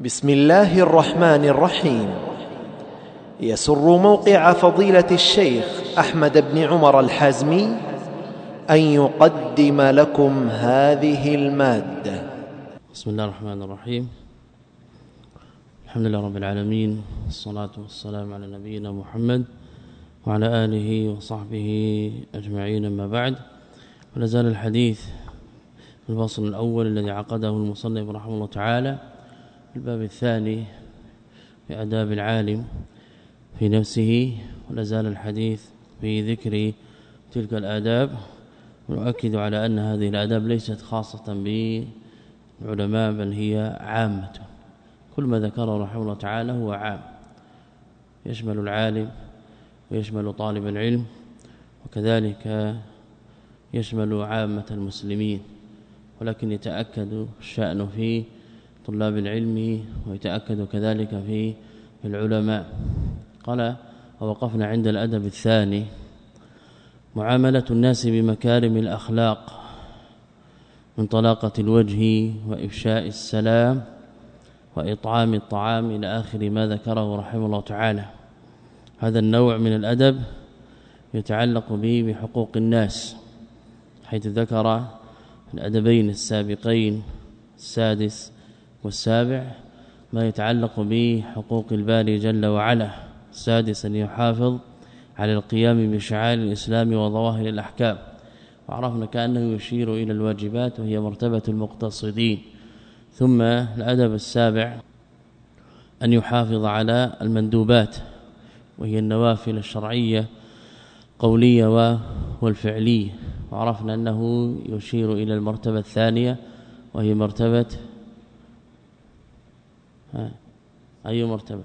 بسم الله الرحمن الرحيم. يسر موقع فضيلة الشيخ أحمد بن عمر الحازمي أن يقدم لكم هذه المادة. بسم الله الرحمن الرحيم. الحمد لله رب العالمين والصلاة والسلام على نبينا محمد وعلى آله وصحبه أجمعين. أما بعد ولا زال الحديث الفصل الأول الذي عقده المصنف رحمه الله تعالى الباب الثاني في آداب العالم في نفسه ولا زال الحديث في ذكر تلك الآداب ونؤكد على أن هذه الآداب ليست خاصة بالعلماء بل هي عامة. كل ما ذكره رحمه الله تعالى هو عام. يشمل العالم ويشمل طالب العلم وكذلك يشمل عامة المسلمين. ولكن يتأكد الشأن في طلاب العلم ويتأكد كذلك في العلماء. قال ووقفنا عند الأدب الثاني. معاملة الناس بمكارم الأخلاق من طلاقة الوجه وإفشاء السلام وإطعام الطعام إلى آخر ما ذكره رحمه الله تعالى. هذا النوع من الأدب يتعلق به بحقوق الناس حيث ذكر الأدبين السابقين السادس والسابع ما يتعلق بحقوق الباري جل وعلا. السادس أن يحافظ على القيام بشعائر الإسلام وظواهر الأحكام. وعرفنا كأنه يشير إلى الواجبات وهي مرتبة المقتصدين. ثم الأدب السابع أن يحافظ على المندوبات وهي النوافل الشرعية قولية والفعلية. وعرفنا أنه يشير إلى المرتبة الثانية وهي مرتبة أي مرتبة؟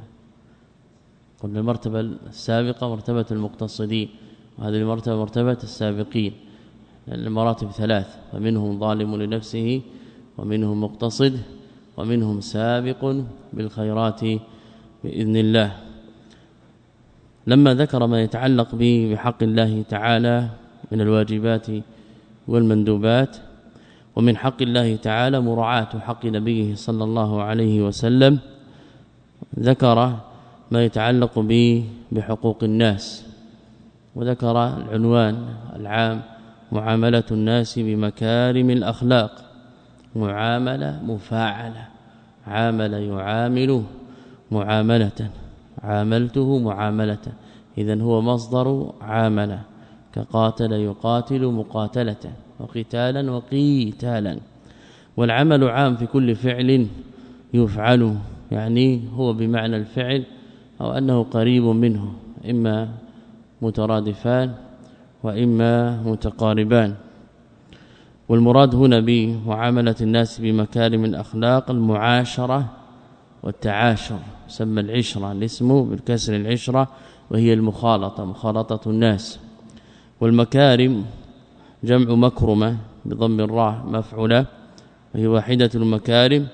قلنا المرتبة السابقة مرتبة المقتصدين وهذه المرتبة مرتبة السابقين المراتب ثلاث فمنهم ظالم لنفسه ومنهم مقتصد ومنهم سابق بالخيرات بإذن الله. لما ذكر ما يتعلق به بحق الله تعالى من الواجبات والمندوبات ومن حق الله تعالى مراعاة حق نبيه صلى الله عليه وسلم ذكر ما يتعلق به بحقوق الناس وذكر العنوان العام معاملة الناس بمكارم الأخلاق معاملة مفاعلة عامل يعامل معاملة عاملته معاملة اذا هو مصدر عامله كقاتل يقاتل مقاتلة. وقتالا وقيتالا. والعمل عام في كل فعل يفعل يعني هو بمعنى الفعل أو أنه قريب منه إما مترادفان وإما متقاربان. والمراد هنا بمعاملة الناس بمكارم الأخلاق المعاشرة والتعاشر سمى العشرة الاسم بالكسر العشرة وهي المخالطة مخالطة الناس. والمكارم جمع مكرمة بضم الراء مفعولة وهي واحدة المكارم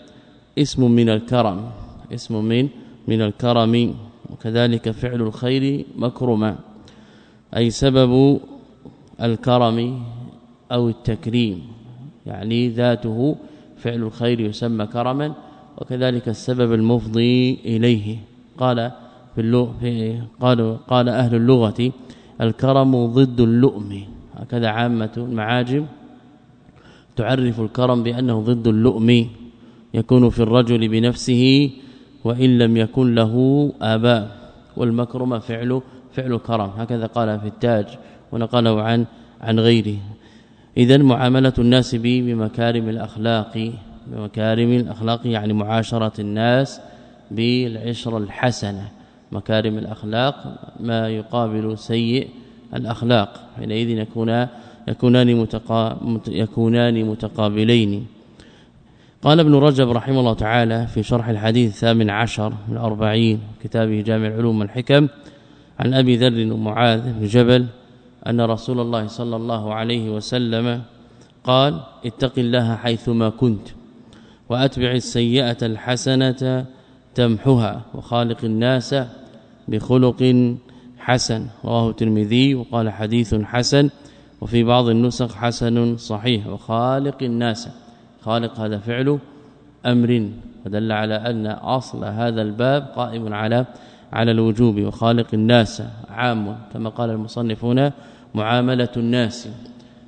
اسم من الكرم اسم من من الكرم وكذلك فعل الخير مكرمة أي سبب الكرم أو التكريم يعني ذاته فعل الخير يسمى كرما وكذلك السبب المفضي إليه. قال في اللغة قال قال أهل اللغة الكرم ضد اللؤم. هكذا عامة المعاجم تعرف الكرم بأنه ضد اللؤم يكون في الرجل بنفسه وإن لم يكن له آباء والمكرمه فعل فعل كرم هكذا قال في التاج ونقله عن عن غيره. اذا معاملة الناس بمكارم الأخلاق بمكارم الأخلاق يعني معاشرة الناس بالعشرة الحسنة. مكارم الأخلاق ما يقابل سيء الأخلاق حينئذ يكون يكونان متقا يكونان متقابلين. قال ابن رجب رحمه الله تعالى في شرح الحديث الثامن عشر من الأربعين كتابه جامع العلوم والحكم عن أبي ذر ومعاذ بن جبل أن رسول الله صلى الله عليه وسلم قال اتق الله حيثما كنت وأتبع السيئة الحسنة تمحها وخالق الناس بخلق حسن رواه الترمذي وقال حديث حسن وفي بعض النسخ حسن صحيح وخالق الناس. خالق هذا فعل أمر ودل على أن أصل هذا الباب قائم على على الوجوب وخالق الناس عام كما قال المصنفون معاملة الناس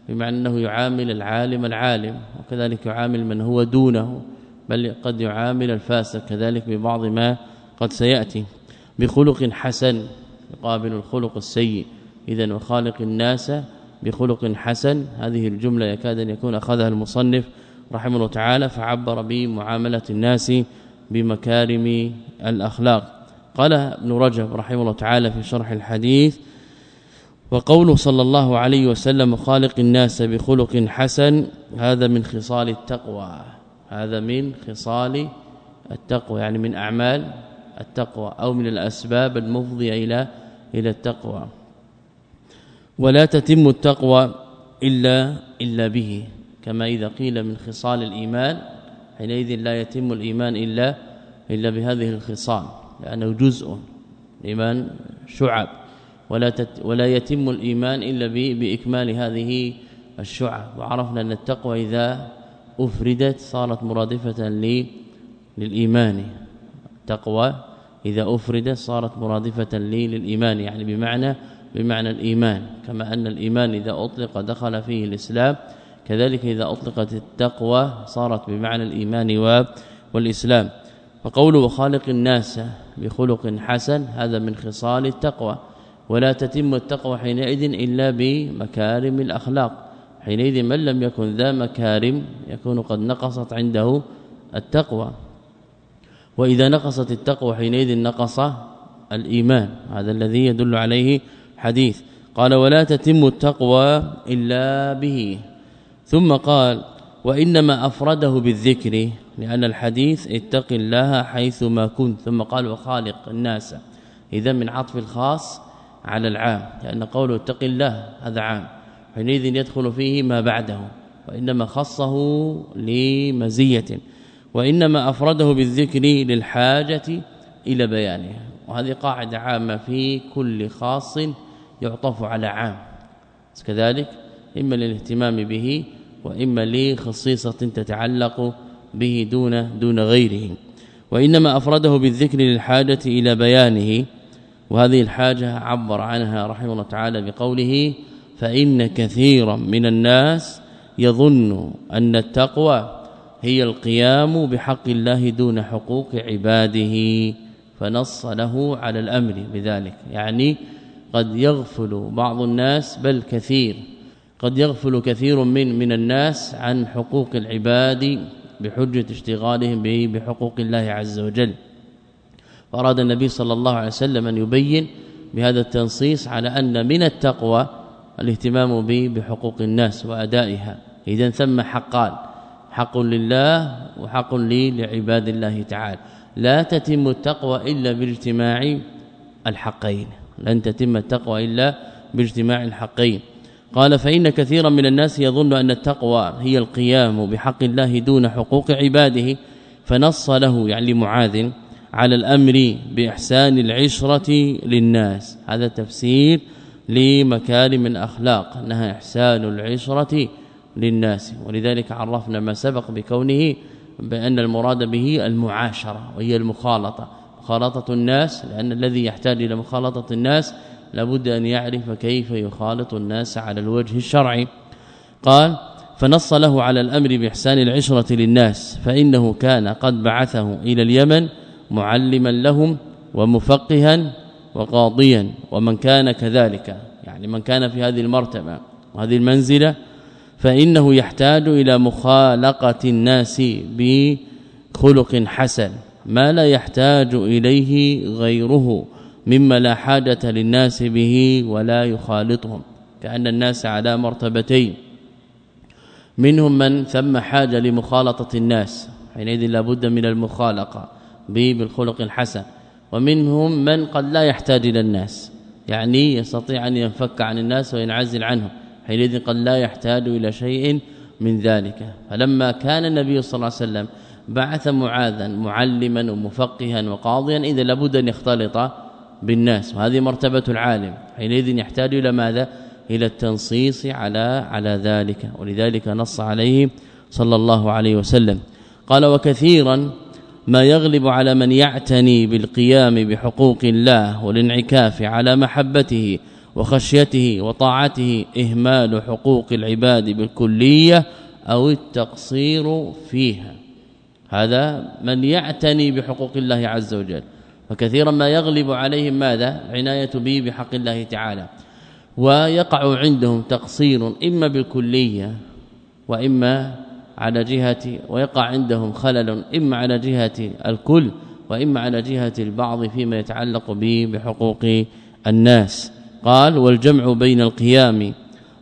بمعنى أنه يعامل العالم العالم وكذلك يعامل من هو دونه بل قد يعامل الفاسق كذلك ببعض ما قد سيأتي. بخلق حسن يقابل الخلق السيء. اذا وخالق الناس بخلق حسن. هذه الجملة يكاد أن يكون أخذها المصنف رحمه الله تعالى فعبر بمعاملة الناس بمكارم الأخلاق. قال ابن رجب رحمه الله تعالى في شرح الحديث وقوله صلى الله عليه وسلم خالق الناس بخلق حسن هذا من خصال التقوى. هذا من خصال التقوى يعني من أعمال التقوى أو من الأسباب المفضية إلى إلى التقوى. ولا تتم التقوى إلا إلا به كما إذا قيل من خصال الإيمان حينئذ لا يتم الإيمان إلا إلا بهذه الخصال لأنه جزء ايمان شعب. ولا تت ولا يتم الإيمان إلا بإكمال هذه الشعب. وعرفنا أن التقوى إذا أفردت صارت مرادفة للإيمان. التقوى إذا افردت صارت مرادفة للإيمان يعني بمعنى بمعنى الإيمان. كما أن الإيمان إذا أطلق دخل فيه الإسلام كذلك إذا أطلقت التقوى صارت بمعنى الإيمان والإسلام. وقوله خالق الناس بخلق حسن هذا من خصال التقوى. ولا تتم التقوى حينئذ إلا بمكارم الأخلاق. حينئذ من لم يكن ذا مكارم يكون قد نقصت عنده التقوى. وإذا نقصت التقوى حينئذ نقص الإيمان. هذا الذي يدل عليه حديث. قال ولا تتم التقوى إلا به. ثم قال وإنما أفرده بالذكر لأن الحديث اتق الله حيث ما كنت. ثم قال وخالق الناس. إذا من عطف الخاص على العام لأن قوله اتق الله هذا عام. حينئذ يدخل فيه ما بعده وإنما خصه لمزية. وإنما أفرده بالذكر للحاجة إلى بيانه وهذه قاعدة عامة في كل خاص يعطف على عام. كذلك إما للاهتمام به وإما لخصيصة تتعلق به دون دون غيره. وإنما أفرده بالذكر للحاجة إلى بيانه. وهذه الحاجة عبر عنها رحمه الله تعالى بقوله فإن كثيرا من الناس يظن أن التقوى هي القيام بحق الله دون حقوق عباده فنص له على الأمر بذلك. يعني قد يغفل بعض الناس بل كثير. قد يغفل كثير من من الناس عن حقوق العباد بحجة اشتغالهم به بحقوق الله عز وجل. فأراد النبي صلى الله عليه وسلم أن يبين بهذا التنصيص على أن من التقوى الاهتمام به بحقوق الناس وأدائها. اذا ثم حقان. حق لله وحق لي لعباد الله تعالى. لا تتم التقوى إلا باجتماع الحقين. لن تتم التقوى إلا باجتماع الحقين. قال فإن كثيرا من الناس يظن أن التقوى هي القيام بحق الله دون حقوق عباده فنص له يعني معاذ على الأمر بإحسان العشرة للناس. هذا تفسير لمكارم الأخلاق أنها إحسان العشرة للناس. ولذلك عرفنا ما سبق بكونه بأن المراد به المعاشرة وهي المخالطة. مخالطة الناس لأن الذي يحتاج إلى مخالطة الناس لابد أن يعرف كيف يخالط الناس على الوجه الشرعي. قال فنص له على الأمر بإحسان العشرة للناس فإنه كان قد بعثه إلى اليمن معلما لهم ومفقها وقاضيا ومن كان كذلك. يعني من كان في هذه المرتبة وهذه المنزلة فإنه يحتاج إلى مخالقة الناس بخلق حسن ما لا يحتاج إليه غيره مما لا حاجة للناس به ولا يخالطهم كأن الناس على مرتبتين. منهم من ثم حاجة لمخالطة الناس حينئذ لابد من المخالقة به بالخلق الحسن. ومنهم من قد لا يحتاج إلى الناس يعني يستطيع أن ينفك عن الناس وينعزل عنهم. حينئذ قد لا يحتاج إلى شيء من ذلك. فلما كان النبي صلى الله عليه وسلم بعث معاذا معلما ومفقها وقاضيا إذا لابد أن يختلط بالناس. وهذه مرتبة العالم. حينئذ يحتاج إلى ماذا؟ إلى التنصيص على على ذلك. ولذلك نص عليه صلى الله عليه وسلم. قال وكثيرا ما يغلب على من يعتني بالقيام بحقوق الله والانعكاف على محبته وخشيته وطاعته إهمال حقوق العباد بالكلية أو التقصير فيها. هذا من يعتني بحقوق الله عز وجل. فكثيرا ما يغلب عليهم ماذا؟ عناية به بحق الله تعالى. ويقع عندهم تقصير إما بالكلية وإما على جهة ويقع عندهم خلل إما على جهة الكل وإما على جهة البعض فيما يتعلق به بحقوق الناس. قال والجمع بين القيام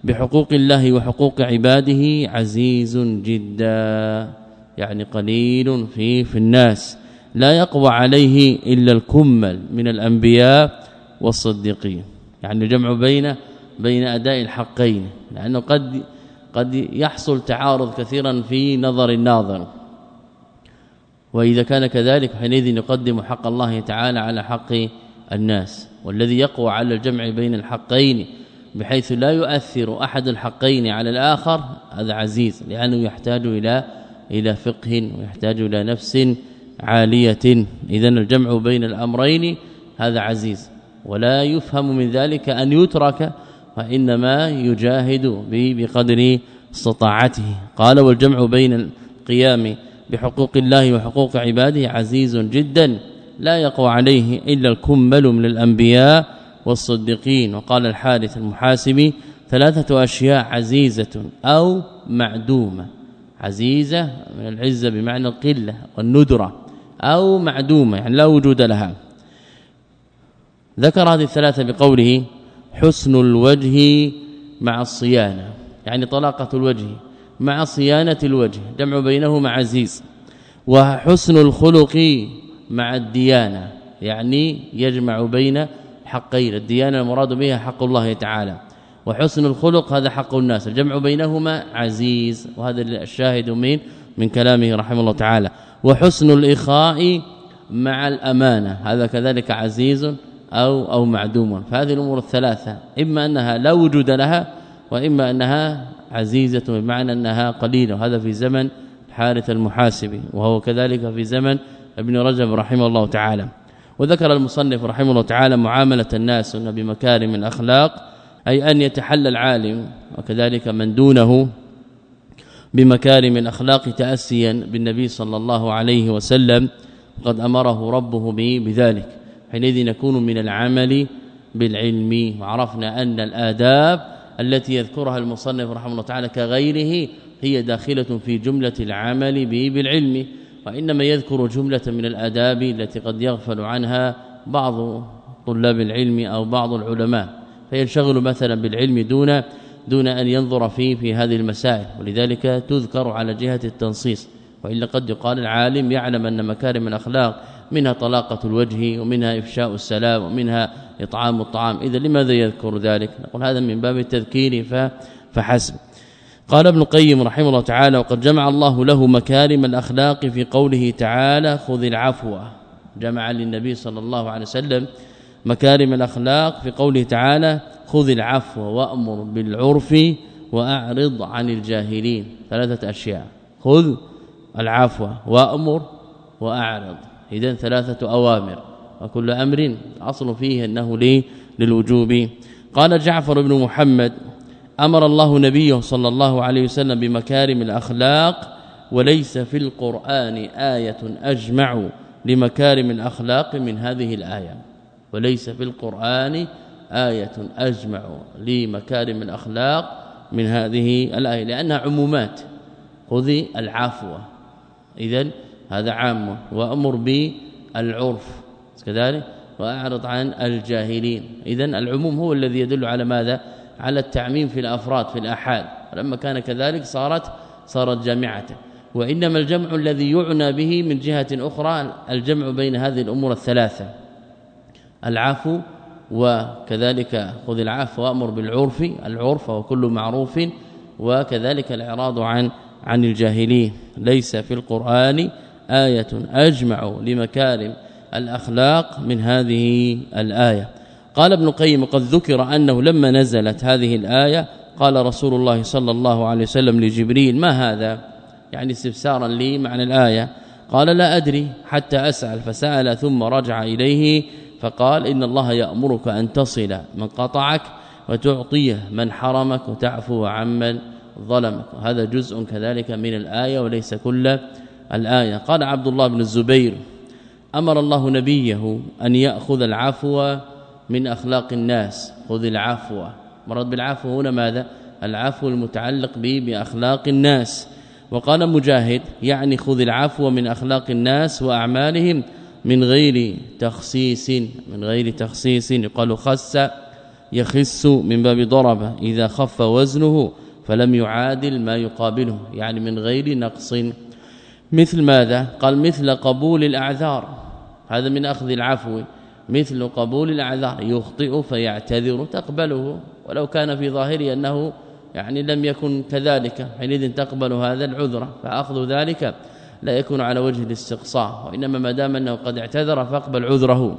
بحقوق الله وحقوق عباده عزيز جدا يعني قليل في في الناس. لا يقوى عليه إلا الكمل من الأنبياء والصديقين. يعني جمع بين بين أداء الحقين لأنه قد قد يحصل تعارض كثيرا في نظر الناظر. وإذا كان كذلك حينئذ يقدم حق الله تعالى على حق الناس. والذي يقوى على الجمع بين الحقين بحيث لا يؤثر أحد الحقين على الآخر هذا عزيز لأنه يحتاج إلى إلى فقه ويحتاج إلى نفس عالية. اذا الجمع بين الأمرين هذا عزيز. ولا يفهم من ذلك أن يترك وانما يجاهد بقدر استطاعته. قال والجمع بين القيام بحقوق الله وحقوق عباده عزيز جدا. لا يقوى عليه إلا الكمل من الأنبياء والصديقين. وقال الحارث المحاسبي ثلاثة أشياء عزيزة أو معدومة. عزيزة من العزة بمعنى القلة والندرة أو معدومة يعني لا وجود لها. ذكر هذه الثلاثة بقوله حسن الوجه مع الصيانة يعني طلاقة الوجه مع صيانة الوجه جمع بينهما عزيز. وحسن الخلق مع الديانة يعني يجمع بين حقين الديانة المراد بها حق الله تعالى. وحسن الخلق هذا حق الناس الجمع بينهما عزيز. وهذا الشاهد من من كلامه رحمه الله تعالى. وحسن الإخاء مع الأمانة هذا كذلك عزيز أو أو معدوم. فهذه الأمور الثلاثة إما أنها لا وجود لها وإما أنها عزيزة بمعنى أنها قليلة. وهذا في زمن حارث المحاسبي وهو كذلك في زمن ابن رجب رحمه الله تعالى. وذكر المصنف رحمه الله تعالى معاملة الناس بمكارم الأخلاق أي أن يتحلى العالم وكذلك من دونه بمكارم الأخلاق تاسيا بالنبي صلى الله عليه وسلم قد أمره ربه به بذلك. حينئذ نكون من العمل بالعلم وعرفنا أن الآداب التي يذكرها المصنف رحمه الله تعالى كغيره هي داخلة في جملة العمل به بالعلم. وانما يذكر جملة من الآداب التي قد يغفل عنها بعض طلاب العلم أو بعض العلماء فينشغل مثلا بالعلم دون دون أن ينظر فيه في هذه المسائل ولذلك تذكر على جهة التنصيص. والا قد يقال العالم يعلم أن مكارم الأخلاق منها طلاقة الوجه ومنها إفشاء السلام ومنها إطعام الطعام. اذا لماذا يذكر ذلك؟ نقول هذا من باب التذكير فحسب. قال ابن القيم رحمه الله تعالى وقد جمع الله له مكارم الأخلاق في قوله تعالى خذ العفو جمع للنبي صلى الله عليه وسلم مكارم الأخلاق في قوله تعالى خذ العفو وأمر بالعرف وأعرض عن الجاهلين ثلاثة أشياء خذ العفو وأمر وأعرض اذا ثلاثة أوامر وكل أمر أصل فيه لي للوجوب. قال جعفر بن محمد أمر الله نبيه صلى الله عليه وسلم بمكارم الأخلاق وليس في القرآن آية أجمع لمكارم الأخلاق من هذه الآية. وليس في القرآن آية أجمع لمكارم الأخلاق من هذه الآية لأنها عمومات. خذي العفو. اذا هذا عام وأمر بالعرف كذلك وأعرض عن الجاهلين. اذا العموم هو الذي يدل على ماذا؟ على التعميم في الأفراد في الأحاد. لما كان كذلك صارت صارت جامعه وإنما الجمع الذي يعنى به من جهة أخرى الجمع بين هذه الأمور الثلاثة. العفو وكذلك خذ العفو وأمر بالعرف. العرف وكل معروف وكذلك الإعراض عن عن الجاهلين. ليس في القرآن آية أجمع لمكارم الأخلاق من هذه الآية. قال ابن القيم قد ذكر أنه لما نزلت هذه الآية قال رسول الله صلى الله عليه وسلم لجبريل ما هذا؟ يعني استفسارا لي معنى الآية. قال لا أدري حتى أسأل. فسأل ثم رجع إليه فقال إن الله يأمرك أن تصل من قطعك وتعطيه من حرمك وتعفو عمن ظلمك. هذا جزء كذلك من الآية وليس كل الآية. قال عبد الله بن الزبير أمر الله نبيه أن يأخذ العفو من أخلاق الناس. خذ العفو. مراد بالعفو هنا ماذا؟ العفو المتعلق به بأخلاق الناس. وقال مجاهد يعني خذ العفو من أخلاق الناس وأعمالهم من غير تخصيص من غير تخصيص. يقال خس يخس من باب ضرب. إذا خف وزنه فلم يعادل ما يقابله يعني من غير نقص. مثل ماذا؟ قال مثل قبول الأعذار. هذا من أخذ العفو. مثل قبول الأعذار يخطئ فيعتذر تقبله ولو كان في ظاهره أنه يعني لم يكن كذلك حينئذ تقبل هذا العذر فأخذ ذلك لا يكون على وجه الاستقصاء وإنما ما دام أنه قد اعتذر فاقبل عذره.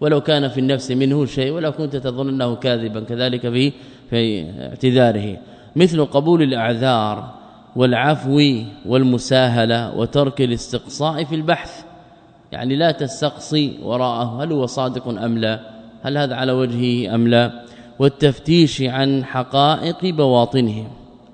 ولو كان في النفس منه شيء ولو كنت تظن أنه كاذبا كذلك في في اعتذاره. مثل قبول الأعذار والعفو والمساهلة وترك الاستقصاء في البحث يعني لا تستقصي وراءه هل هو صادق أم لا؟ هل هذا على وجهه أم لا؟ والتفتيش عن حقائق بواطنهم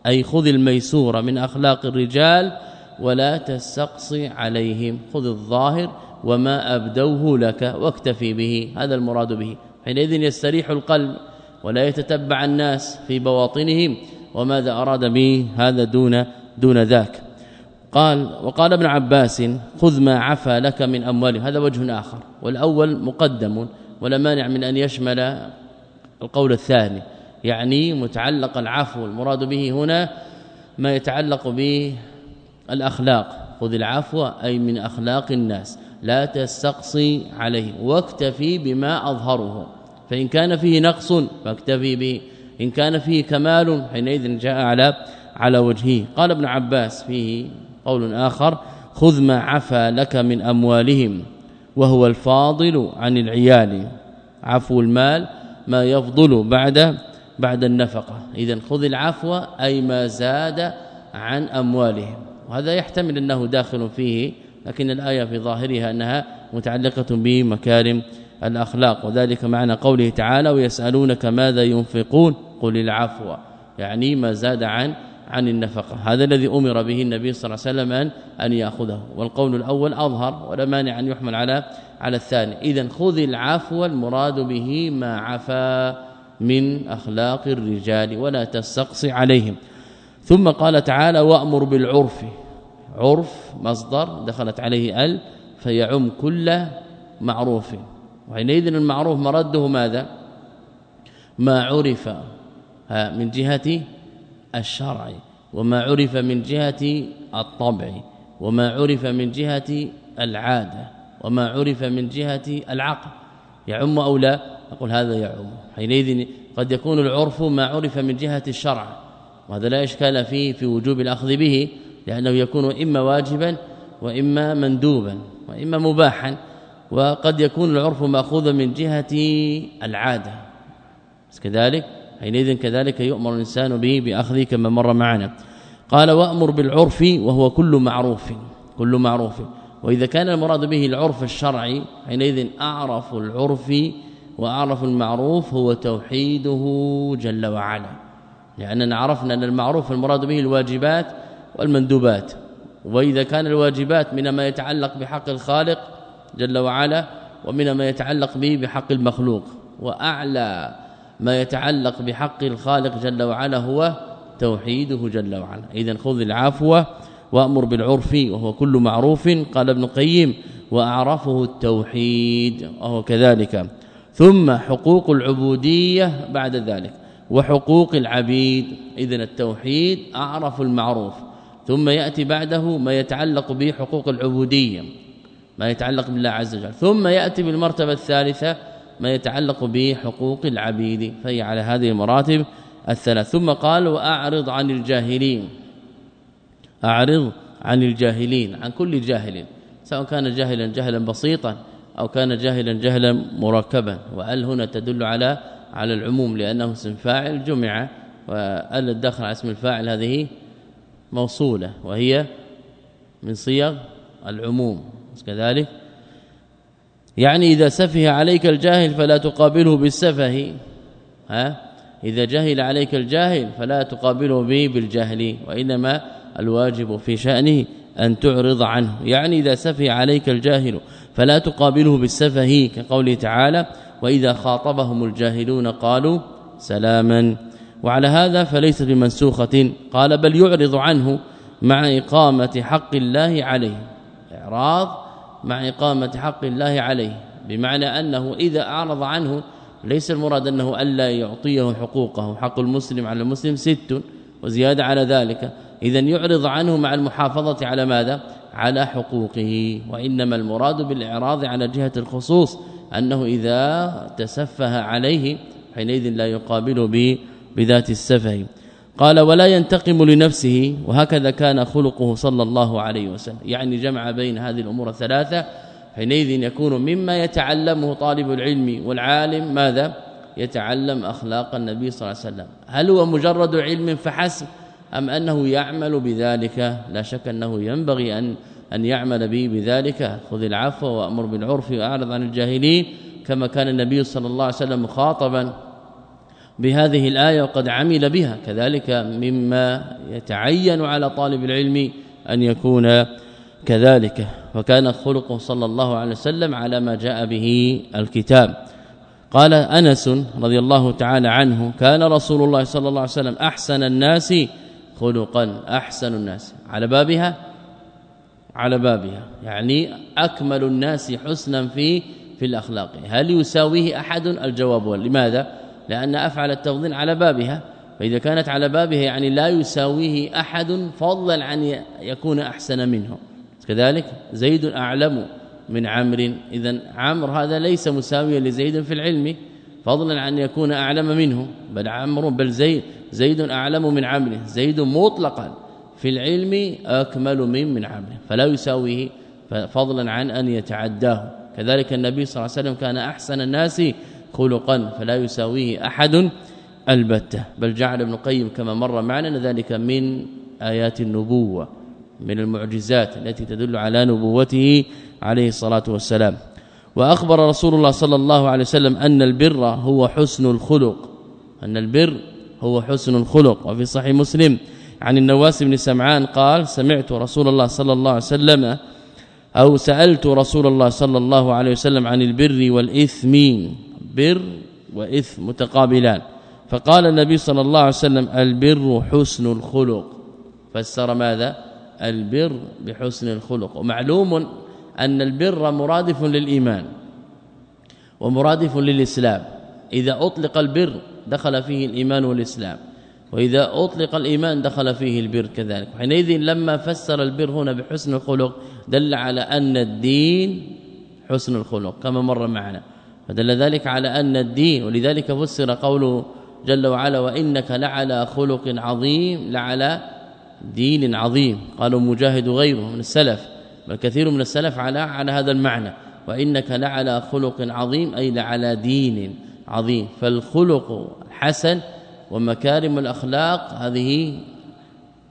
أي خذ الميسور من أخلاق الرجال ولا تستقصي عليهم خذ الظاهر وما أبدوه لك واكتفي به هذا المراد به. حينئذ يستريح القلب ولا يتتبع الناس في بواطنهم وماذا أراد به هذا دون دون ذاك؟ قال وقال ابن عباس خذ ما عفا لك من اموالهم هذا وجه آخر. والأول مقدم ولا مانع من أن يشمل القول الثاني يعني متعلق العفو المراد به هنا ما يتعلق به الاخلاق خذ العفو أي من أخلاق الناس. لا تستقصي عليه. واكتفي بما أظهره. فإن كان فيه نقص فاكتفي به. إن كان فيه كمال حينئذ جاء على على وجهه. قال ابن عباس فيه قول آخر خذ ما عفا لك من أموالهم وهو الفاضل عن العيال. عفو المال ما يفضل بعد بعد النفقة. اذا خذ العفو أي ما زاد عن أموالهم. وهذا يحتمل أنه داخل فيه لكن الآية في ظاهرها أنها متعلقة بمكارم الأخلاق. وذلك معنى قوله تعالى ويسألونك ماذا ينفقون؟ قل العفو. يعني ما زاد عن عن النفقة. هذا الذي أمر به النبي صلى الله عليه وسلم ان أن يأخذه. والقول الأول أظهر ولا مانع أن يحمل على على الثاني. اذا خذ العفو المراد به ما عفا من أخلاق الرجال ولا تستقصي عليهم. ثم قال تعالى وأمر بالعرف. عرف مصدر دخلت عليه ال فيعم كل معروف. وحينئذ المعروف مرده ماذا؟ ما عرف. من جهة الشرع وما عرف من جهة الطبع وما عرف من جهة العادة وما عرف من جهة العقل. يعم أو لا؟ نقول هذا يعم. حينئذ قد يكون العرف ما عرف من جهة الشرع وهذا لا إشكال فيه في وجوب الأخذ به لأنه يكون إما واجبا وإما مندوبا وإما مباحا وقد يكون العرف ماخوذا من جهة العادة. كذلك حينئذ كذلك يؤمر الإنسان به باخذه كما مر معنا. قال وأمر بالعرف وهو كل معروف كل معروف. وإذا كان المراد به العرف الشرعي حينئذ أعرف العرف وأعرف المعروف هو توحيده جل وعلا. لأننا عرفنا أن المعروف المراد به الواجبات والمندوبات. وإذا كان الواجبات من ما يتعلق بحق الخالق جل وعلا ومن ما يتعلق به بحق المخلوق. وأعلى ما يتعلق بحق الخالق جل وعلا هو توحيده جل وعلا. اذا خذ العفو وأمر بالعرف وهو كل معروف. قال ابن قيم وأعرفه التوحيد وهو كذلك. ثم حقوق العبودية بعد ذلك وحقوق العبيد. اذا التوحيد أعرف المعروف. ثم يأتي بعده ما يتعلق به حقوق العبودية ما يتعلق بالله عز وجل. ثم يأتي بالمرتبة الثالثة ما يتعلق بحقوق العبيد فهي على هذه المراتب الثلاث. ثم قال وأعرض عن الجاهلين. أعرض عن الجاهلين عن كل جاهل سواء كان جاهلا جهلا بسيطا أو كان جاهلا جهلا مركبا. وأل هنا تدل على على العموم لأنه اسم فاعل جمع وأل الداخل على اسم الفاعل هذه موصولة وهي من صيغ العموم. كذلك يعني إذا سفه عليك الجاهل فلا تقابله بالسفه ها؟ إذا جهل عليك الجاهل فلا تقابله به بالجهل وإنما الواجب في شأنه أن تعرض عنه. يعني إذا سفه عليك الجاهل فلا تقابله بالسفه كقوله تعالى وإذا خاطبهم الجاهلون قالوا سلاما. وعلى هذا فليست بمنسوخة. قال بل يعرض عنه مع إقامة حق الله عليه. إعراض مع إقامة حق الله عليه بمعنى أنه إذا أعرض عنه ليس المراد أنه ألا يعطيه حقوقه. حق المسلم على المسلم ست وزيادة على ذلك. اذا يعرض عنه مع المحافظة على ماذا؟ على حقوقه. وإنما المراد بالإعراض على جهة الخصوص أنه إذا تسفه عليه حينئذ لا يقابل بذات السفه. قال ولا ينتقم لنفسه وهكذا كان خلقه صلى الله عليه وسلم. يعني جمع بين هذه الأمور الثلاثة حينئذ يكون مما يتعلمه طالب العلم والعالم ماذا؟ يتعلم أخلاق النبي صلى الله عليه وسلم. هل هو مجرد علم فحسب أم أنه يعمل بذلك؟ لا شك أنه ينبغي أن أن يعمل به بذلك. خذ العفو وأمر بالعرف وأعرض عن الجاهلين كما كان النبي صلى الله عليه وسلم مخاطبا. بهذه الآية وقد عمل بها. كذلك مما يتعين على طالب العلم أن يكون كذلك. وكان خلقه صلى الله عليه وسلم على ما جاء به الكتاب. قال أنس رضي الله تعالى عنه كان رسول الله صلى الله عليه وسلم أحسن الناس خلقا. أحسن الناس. على بابها؟ على بابها. يعني أكمل الناس حسنا في في الأخلاق. هل يساويه أحد؟ الجواب لماذا؟ لأن أفعل التفضيل على بابها فإذا كانت على بابها يعني لا يساويه أحد فضلا عن يكون أحسن منه. كذلك زيد أعلم من عمرو. اذا عمرو هذا ليس مساويا لزيد في العلم فضلا عن يكون أعلم منه. بل عمرو بل زيد زيد أعلم من عمرو. زيد مطلقا في العلم أكمل من من عمرو فلا يساويه فضلا عن أن يتعداه. كذلك النبي صلى الله عليه وسلم كان أحسن الناس خلقا فلا يساويه أحد البتة. بل جعل ابن القيم كما مر معنا ذلك من آيات النبوة من المعجزات التي تدل على نبوته عليه الصلاة والسلام. وأخبر رسول الله صلى الله عليه وسلم أن البر هو حسن الخلق أن البر هو حسن الخلق. وفي صحيح مسلم عن النواس بن سمعان قال سمعت رسول الله صلى الله عليه وسلم أو سألت رسول الله صلى الله عليه وسلم عن البر والإثم. بر وإثم متقابلان. فقال النبي صلى الله عليه وسلم البر حسن الخلق. فسر ماذا؟ البر بحسن الخلق. ومعلوم أن البر مرادف للإيمان ومرادف للإسلام. إذا أطلق البر دخل فيه الإيمان والإسلام. وإذا أطلق الإيمان دخل فيه البر كذلك. حينئذ لما فسر البر هنا بحسن الخلق دل على أن الدين حسن الخلق كما مر معنا. فدل ذلك على أن الدين ولذلك فسر قوله جل وعلا وإنك لعلى خلق عظيم لعلى دين عظيم قالوا مجاهد غيره من السلف بل كثير من السلف على على هذا المعنى وإنك لعلى خلق عظيم أي لعلى دين عظيم فالخلق حسن ومكارم الأخلاق هذه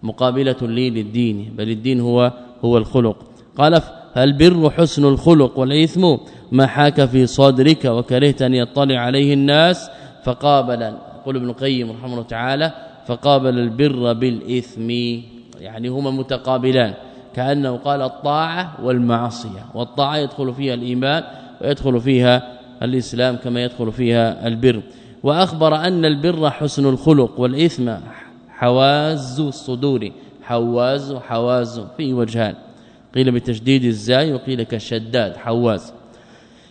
مقابلة لي للدين بل الدين هو هو الخلق. قال فالبر حسن الخلق والإثم ما حاك في صدرك وكرهت أن يطلع عليه الناس فقابلا يقول ابن القيم رحمه الله تعالى فقابل البر بالإثم يعني هما متقابلان كأنه قال الطاعة والمعصية والطاعة يدخل فيها الإيمان ويدخل فيها الإسلام كما يدخل فيها البر وأخبر أن البر حسن الخلق والإثم حواز الصدور حواز حواز في وجهان قيل بتشديد الزاي وقيل كالشداد حواز.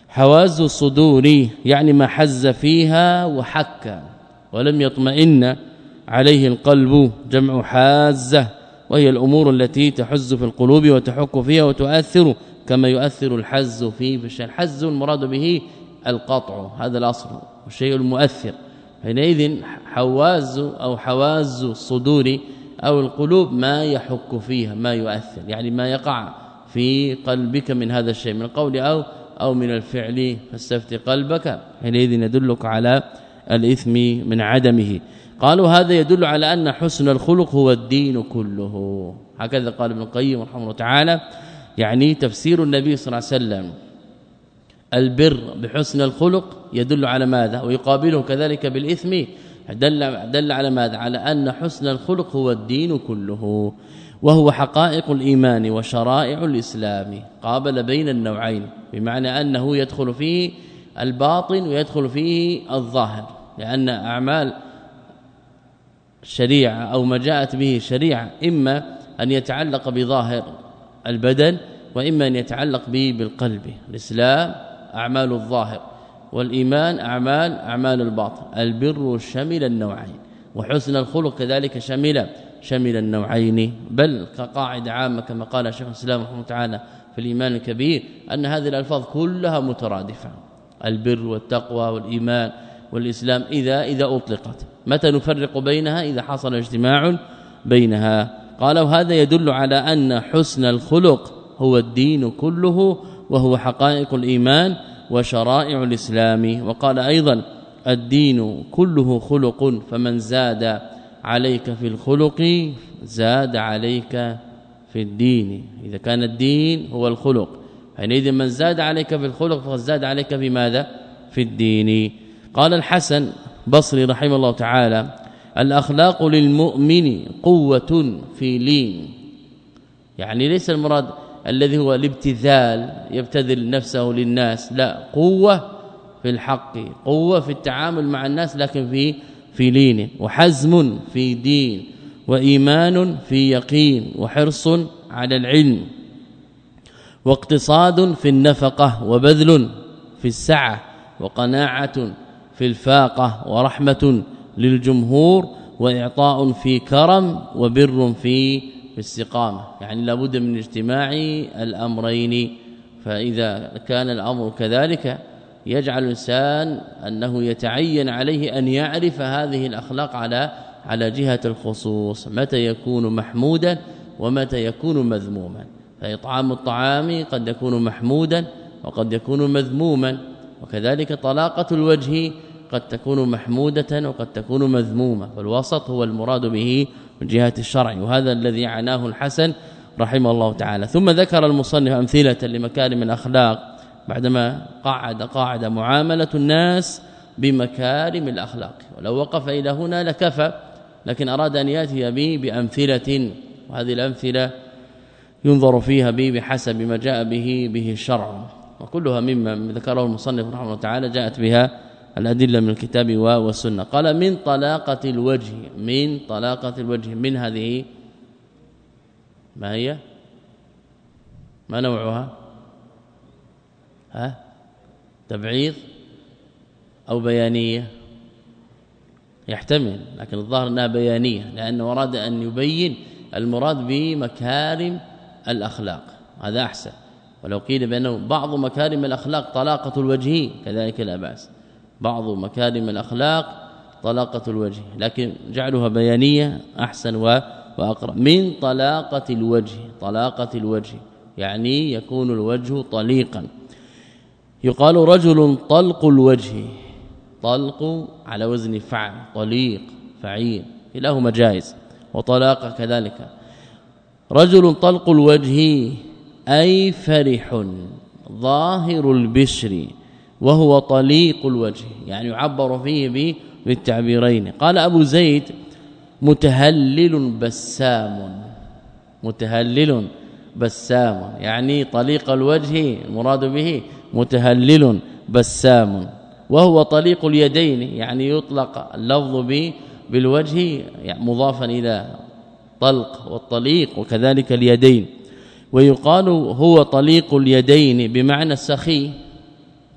حواز الصدور يعني ما حز فيها وحك ولم يطمئن عليه القلب جمع حازة وهي الأمور التي تحز في القلوب وتحك فيها وتؤثر كما يؤثر الحز في بالشيء الحز المراد به القطع هذا الأصل والشيء المؤثر. حينئذ حواز أو حواز الصدور أو القلوب ما يحك فيها ما يؤثر يعني ما يقع في قلبك من هذا الشيء من القول أو أو من الفعل فاستفتي قلبك. حينئذ يدلك على الإثم من عدمه. قالوا هذا يدل على أن حسن الخلق هو الدين كله. هكذا قال ابن القيم رحمه الله تعالى يعني تفسير النبي صلى الله عليه وسلم البر بحسن الخلق يدل على ماذا؟ ويقابله كذلك بالإثم. دل دل على ماذا؟ على أن حسن الخلق هو الدين كله وهو حقائق الإيمان وشرائع الإسلام قابل بين النوعين بمعنى أنه يدخل فيه الباطن ويدخل فيه الظاهر لأن أعمال الشريعة أو ما جاءت به شريعه إما أن يتعلق بظاهر البدن وإما أن يتعلق به بالقلب الإسلام أعمال الظاهر. والإيمان أعمال أعمال الباطن البر شمل النوعين وحسن الخلق كذلك شمل شمل النوعين. بل كقاعدة عامة كما قال شيخ الإسلام رحمه الله تعالى في الإيمان الكبير أن هذه الألفاظ كلها مترادفة. البر والتقوى والإيمان والإسلام إذا إذا أطلقت. متى نفرق بينها؟ إذا حصل اجتماع بينها. قال وهذا يدل على أن حسن الخلق هو الدين كله وهو حقائق الإيمان وشرائع الإسلام. وقال أيضا الدين كله خلق فمن زاد عليك في الخلق زاد عليك في الدين. إذا كان الدين هو الخلق حينئذ من زاد عليك في الخلق فقد زاد عليك في ماذا؟ في الدين. قال الحسن بصري رحمه الله تعالى الأخلاق للمؤمن قوة في لين. يعني ليس المراد الذي هو الابتذال يبتذل نفسه للناس. لا قوة في الحق قوة في التعامل مع الناس لكن في في لين وحزم في دين وإيمان في يقين وحرص على العلم واقتصاد في النفقة وبذل في السعة وقناعة في الفاقة ورحمة للجمهور وإعطاء في كرم وبر في استقامه يعني لابد من اجتماع الأمرين. فإذا كان الأمر كذلك يجعل الإنسان أنه يتعين عليه أن يعرف هذه الأخلاق على على جهة الخصوص. متى يكون محمودا ومتى يكون مذموما. فإطعام الطعام قد يكون محمودا وقد يكون مذموما. وكذلك طلاقة الوجه قد تكون محمودة وقد تكون مذمومة. فالوسط هو المراد به من الشرع وهذا الذي عناه الحسن رحمه الله تعالى. ثم ذكر المصنف أمثلة لمكارم الأخلاق بعدما قعد قاعدة معاملة الناس بمكارم الأخلاق. ولو وقف إلى هنا لكفى لكن أراد أن يأتي به بأمثلة وهذه الأمثلة ينظر فيها به بحسب ما جاء به به الشرع. وكلها مما ذكره المصنف رحمه الله تعالى جاءت بها الأدلة من الكتاب والسنة. قال من طلاقة الوجه من طلاقة الوجه من هذه؟ ما هي؟ ما نوعها؟ ها؟ تبعيض أو بيانية؟ يحتمل لكن الظاهر أنها بيانية لأنه أراد أن يبين المراد بمكارم الأخلاق. هذا أحسن. ولو قيل بأنه بعض مكارم الأخلاق طلاقة الوجه كذلك لا بأس. بعض مكارم الأخلاق طلاقة الوجه لكن جعلها بيانية أحسن وأقرب. من طلاقة الوجه طلاقة الوجه يعني يكون الوجه طليقا. يقال رجل طلق الوجه طلق على وزن فعل طليق فعيل كلاهما جائز وطلاق كذلك. رجل طلق الوجه أي فرح ظاهر البشر وهو طليق الوجه يعني يعبر فيه بالتعبيرين. قال أبو زيد متهلل بسام متهلل بسام يعني طليق الوجه المراد به متهلل بسام. وهو طليق اليدين يعني يطلق اللفظ به بالوجه يعني مضافا إلى طلق والطليق وكذلك اليدين. ويقال هو طليق اليدين بمعنى السخي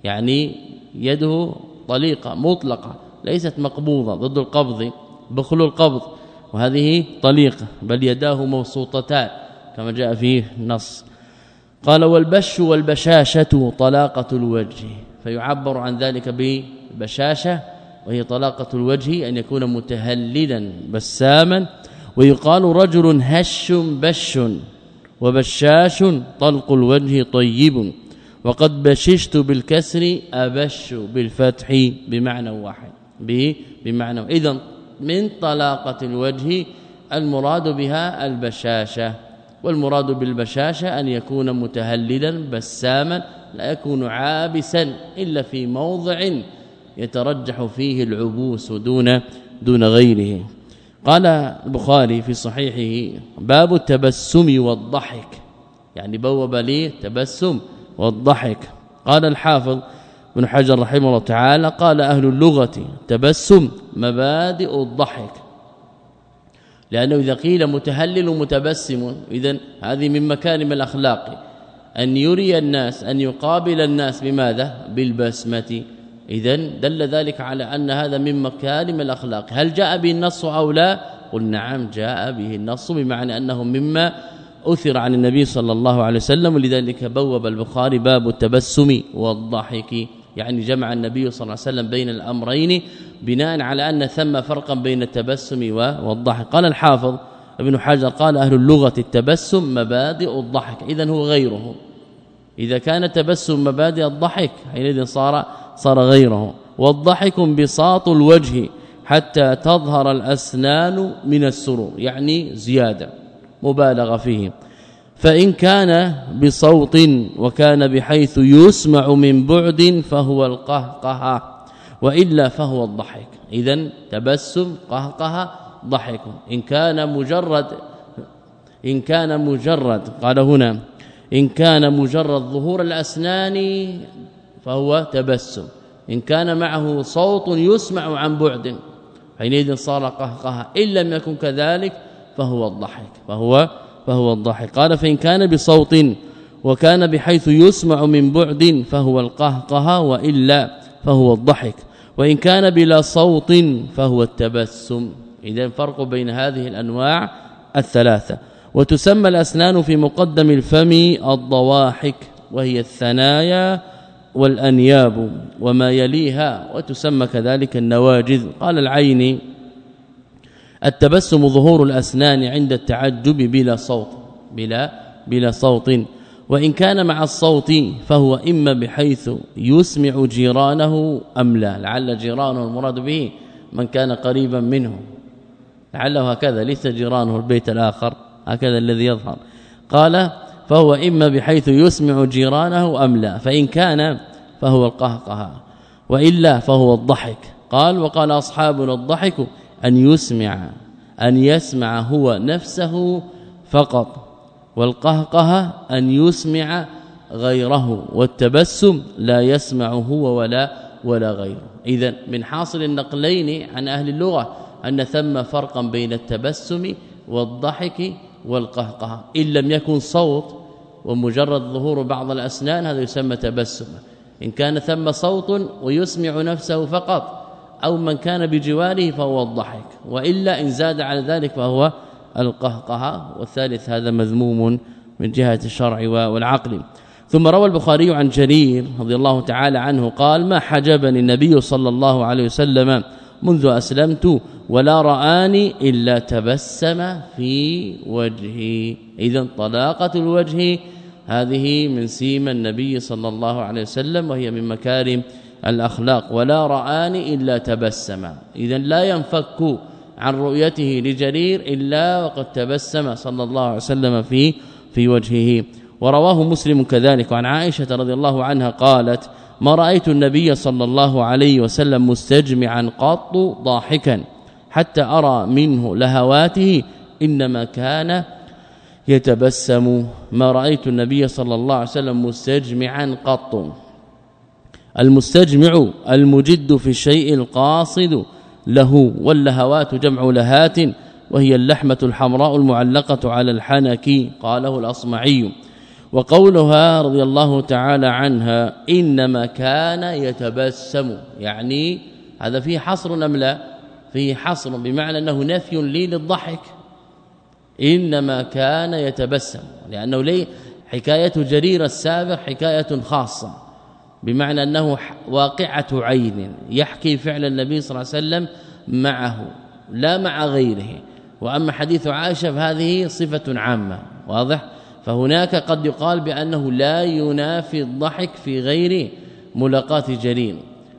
يعني يده طليقة مطلقة ليست مقبوضة ضد القبض بخل القبض. وهذه طليقة بل يداه مبسوطتان كما جاء فيه النص قال والبش والبشاشة طلاقة الوجه. فيعبر عن ذلك ببشاشة وهي طلاقة الوجه أن يكون متهللا بساما. ويقال رجل هش بش وبشاش طلق الوجه طيب. وقد بششت بالكسر أبش بالفتح بمعنى واحد بمعنى اذا من طلاقة الوجه المراد بها البشاشة والمراد بالبشاشة أن يكون متهللا بساما لا يكون عابسا إلا في موضع يترجح فيه العبوس دون دون غيره. قال البخاري في صحيحه باب التبسم والضحك يعني بوب لي تبسم. والضحك. قال الحافظ ابن حجر رحمه الله تعالى قال أهل اللغة تبسم مبادئ الضحك. لأنه إذا قيل متهلل متبسم اذا هذه من مكارم الأخلاق. أن يري الناس أن يقابل الناس بماذا؟ بالبسمة. اذا دل ذلك على أن هذا من مكارم الأخلاق. هل جاء به النص أو لا؟ قل نعم جاء به النص بمعنى انه مما أثر عن النبي صلى الله عليه وسلم ولذلك بوب البخاري باب التبسم والضحك. يعني جمع النبي صلى الله عليه وسلم بين الأمرين بناء على أن ثم فرقا بين التبسم والضحك. قال الحافظ ابن حجر قال أهل اللغة التبسم مبادئ الضحك. اذا هو غيره. إذا كان التبسم مبادئ الضحك حينئذ صار صار غيره. والضحك بساط الوجه حتى تظهر الأسنان من السرور يعني زيادة. مبالغه فيه. فإن كان بصوت وكان بحيث يسمع من بعد فهو القهقه وإلا فهو الضحك. اذا تبسم قهقه ضحك. إن كان مجرد إن كان مجرد قال هنا إن كان مجرد ظهور الأسنان فهو تبسم. إن كان معه صوت يسمع عن بعد حينئذ صار قهقه. إن لم يكن كذلك فهو الضحك فهو فهو الضحك. قال فإن كان بصوت وكان بحيث يسمع من بعد فهو القهقه وإلا فهو الضحك. وإن كان بلا صوت فهو التبسم. اذا فرق بين هذه الأنواع الثلاثة. وتسمى الأسنان في مقدم الفم الضواحك وهي الثنايا والأنياب وما يليها وتسمى كذلك النواجذ. قال العين التبسم ظهور الأسنان عند التعجب بلا صوت بلا بلا صوت. وإن كان مع الصوت فهو إما بحيث يسمع جيرانه أم لا. لعل جيرانه المراد به من كان قريبا منه. لعله هكذا ليس جيرانه البيت الآخر. هكذا الذي يظهر. قال فهو إما بحيث يسمع جيرانه أم لا. فإن كان فهو القهقه. وإلا فهو الضحك. قال وقال أصحابنا الضحك أن يسمع أن يسمع هو نفسه فقط والقهقه أن يسمع غيره والتبسم لا يسمع هو ولا ولا غيره. إذا من حاصل النقلين عن أهل اللغة أن ثم فرقا بين التبسم والضحك والقهقه. إن لم يكن صوت ومجرد ظهور بعض الأسنان هذا يسمى تبسما إن كان ثم صوت ويسمع نفسه فقط أو من كان بجواره فهو الضحك وإلا إن زاد على ذلك فهو القهقه والثالث هذا مذموم من جهة الشرع والعقل. ثم روى البخاري عن جرير رضي الله تعالى عنه قال ما حجبني النبي صلى الله عليه وسلم منذ أسلمت ولا رآني إلا تبسم في وجهي. اذا طلاقة الوجه هذه من سيما النبي صلى الله عليه وسلم وهي من مكارم الأخلاق ولا رآني إلا تبسم. اذا لا ينفك عن رؤيته لجرير إلا وقد تبسم صلى الله عليه وسلم في في وجهه. ورواه مسلم كذلك. عن عائشة رضي الله عنها قالت ما رأيت النبي صلى الله عليه وسلم مستجمعا قط ضاحكا حتى أرى منه لهواته إنما كان يتبسم. ما رأيت النبي صلى الله عليه وسلم مستجمعا قط. المستجمع المجد في الشيء القاصد له واللهوات جمع لهات وهي اللحمة الحمراء المعلقة على الحنك قاله الأصمعي. وقولها رضي الله تعالى عنها إنما كان يتبسم. يعني هذا فيه حصر أم لا؟ فيه حصر بمعنى أنه نفي لي للضحك. إنما كان يتبسم لأنه لي حكاية جرير السابق حكاية خاصة. بمعنى أنه واقعة عين يحكي فعل النبي صلى الله عليه وسلم معه لا مع غيره. وأما حديث عائشة فهذه صفة عامة واضح؟ فهناك قد يقال بأنه لا ينافي الضحك في غير ملاقات جرير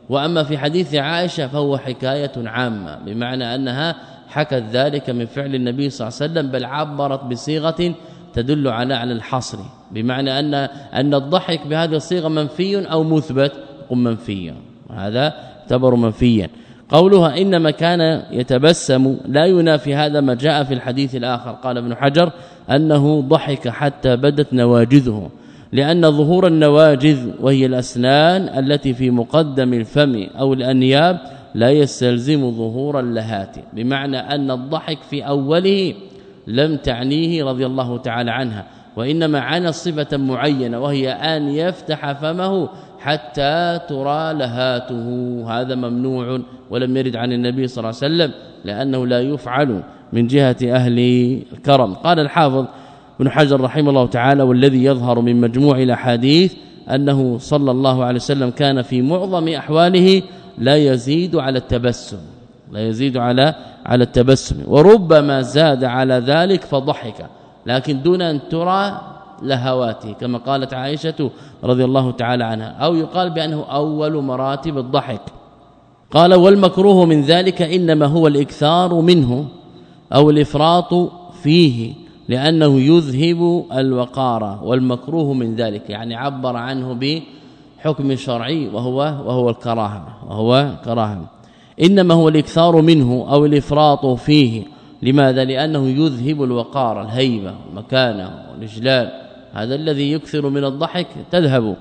وأما في حديث عائشة فهو حكاية عامة بمعنى أنها حكت ذلك من فعل النبي صلى الله عليه وسلم بل عبرت بصيغة تدل على على الحصر بمعنى أن أن الضحك بهذه الصيغة منفي أو مثبت؟ قم منفيا هذا يعتبر منفيا. قولها إنما كان يتبسم لا ينافي هذا ما جاء في الحديث الآخر. قال ابن حجر أنه ضحك حتى بدت نواجذه لأن ظهور النواجذ وهي الأسنان التي في مقدم الفم أو الأنياب لا يستلزم ظهور اللهات بمعنى أن الضحك في أوله لم تعنيه رضي الله تعالى عنها وإنما عن صفة معينة وهي أن يفتح فمه حتى ترى لهاته. هذا ممنوع ولم يرد عن النبي صلى الله عليه وسلم لأنه لا يفعل من جهة أهل الكرم. قال الحافظ ابن حجر رحمه الله تعالى والذي يظهر من مجموع الأحاديث أنه صلى الله عليه وسلم كان في معظم أحواله لا يزيد على التبسم. لا يزيد على على التبسم. وربما زاد على ذلك فضحك. لكن دون أن ترى لهواته كما قالت عائشة رضي الله تعالى عنها أو يقال بأنه أول مراتب الضحك. قال والمكروه من ذلك إنما هو الإكثار منه أو الإفراط فيه لأنه يذهب الوقار. والمكروه من ذلك يعني عبر عنه بحكم شرعي وهو وهو الكراهة وهو كراهة. إنما هو الإكثار منه أو الإفراط فيه. لماذا؟ لأنه يذهب الوقار الهيبة المكانه والاجلال هذا الذي يكثر من الضحك تذهب.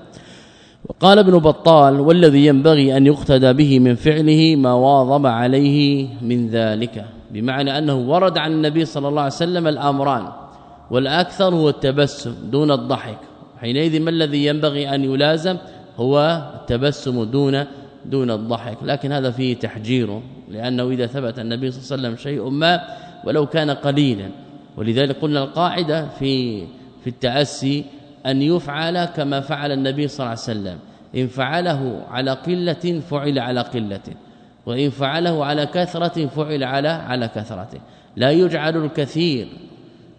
وقال ابن بطال والذي ينبغي أن يقتدى به من فعله ما واظب عليه من ذلك. بمعنى أنه ورد عن النبي صلى الله عليه وسلم الأمران والأكثر هو التبسم دون الضحك. حينئذ ما الذي ينبغي أن يلازم هو التبسم دون دون الضحك لكن هذا فيه تحجير لأنه إذا ثبت النبي صلى الله عليه وسلم شيء ما ولو كان قليلا. ولذلك قلنا القاعدة في في التأسي أن يفعل كما فعل النبي صلى الله عليه وسلم. إن فعله على قلة فعل على قلة وإن فعله على كثرة فعل على على كثرة. لا يجعل الكثير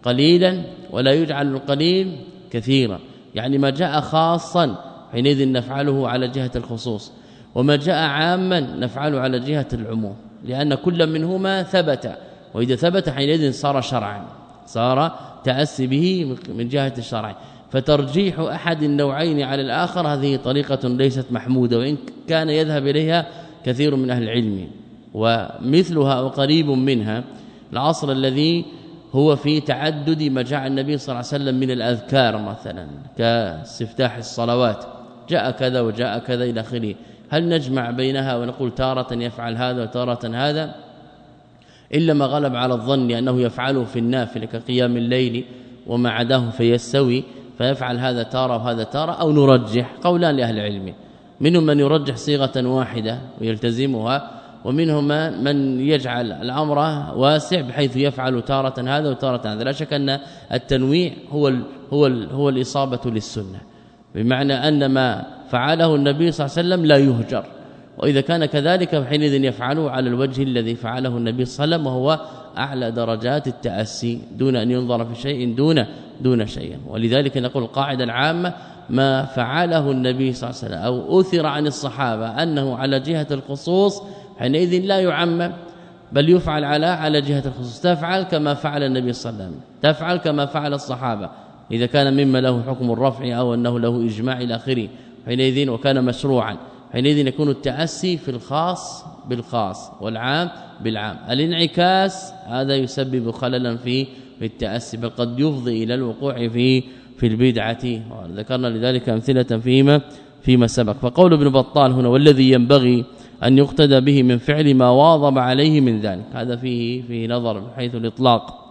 قليلا ولا يجعل القليل كثيرا. يعني ما جاء خاصا حينئذ نفعله على جهة الخصوص. وما جاء عاما نفعله على جهة العموم لأن كل منهما ثبت وإذا ثبت حينئذ صار شرعا صار تأسي به من جهة الشرع. فترجيح أحد النوعين على الآخر هذه طريقة ليست محمودة وإن كان يذهب إليها كثير من أهل العلم. ومثلها وقريب منها العصر الذي هو في تعدد ما جاء النبي صلى الله عليه وسلم من الأذكار مثلا كاستفتاح الصلوات جاء كذا وجاء كذا إلى آخره. هل نجمع بينها ونقول تارة يفعل هذا وتارة هذا؟ إلا ما غلب على الظن أنه يفعله في النافلة كقيام الليل وما عداه فيستوي فيفعل هذا تارة وهذا تارة أو نرجح قولان لأهل العلم. منهم من يرجح صيغة واحدة ويلتزمها ومنهم من يجعل الأمر واسع بحيث يفعل تارة هذا وتارة هذا. لا شك أن التنويع هو هو هو الإصابة للسنة. بمعنى أن ما فعله النبي صلى الله عليه وسلم لا يهجر. وإذا كان كذلك فحينئذ يفعله على الوجه الذي فعله النبي صلى الله عليه وسلم وهو أعلى درجات التأسي دون أن ينظر في شيء دون دون شيء. ولذلك نقول القاعدة العامة ما فعله النبي صلى الله عليه وسلم أو أثر عن الصحابة أنه على جهة الخصوص حينئذ لا يعمم بل يفعل على على جهة الخصوص. تفعل كما فعل النبي صلى الله عليه وسلم. تفعل كما فعل الصحابة. إذا كان مما له حكم الرفع أو أنه له إجماع إلى آخره. حينئذ وكان مشروعا. حينئذ يكون التأسي في الخاص بالخاص والعام بالعام. الانعكاس هذا يسبب خللا في في التأسي بل قد يفضي إلى الوقوع في في البدعة. ذكرنا لذلك أمثلة فيما فيما سبق. فقول ابن بطال هنا والذي ينبغي أن يقتدى به من فعل ما واظب عليه من ذلك. هذا فيه فيه نظر حيث الإطلاق.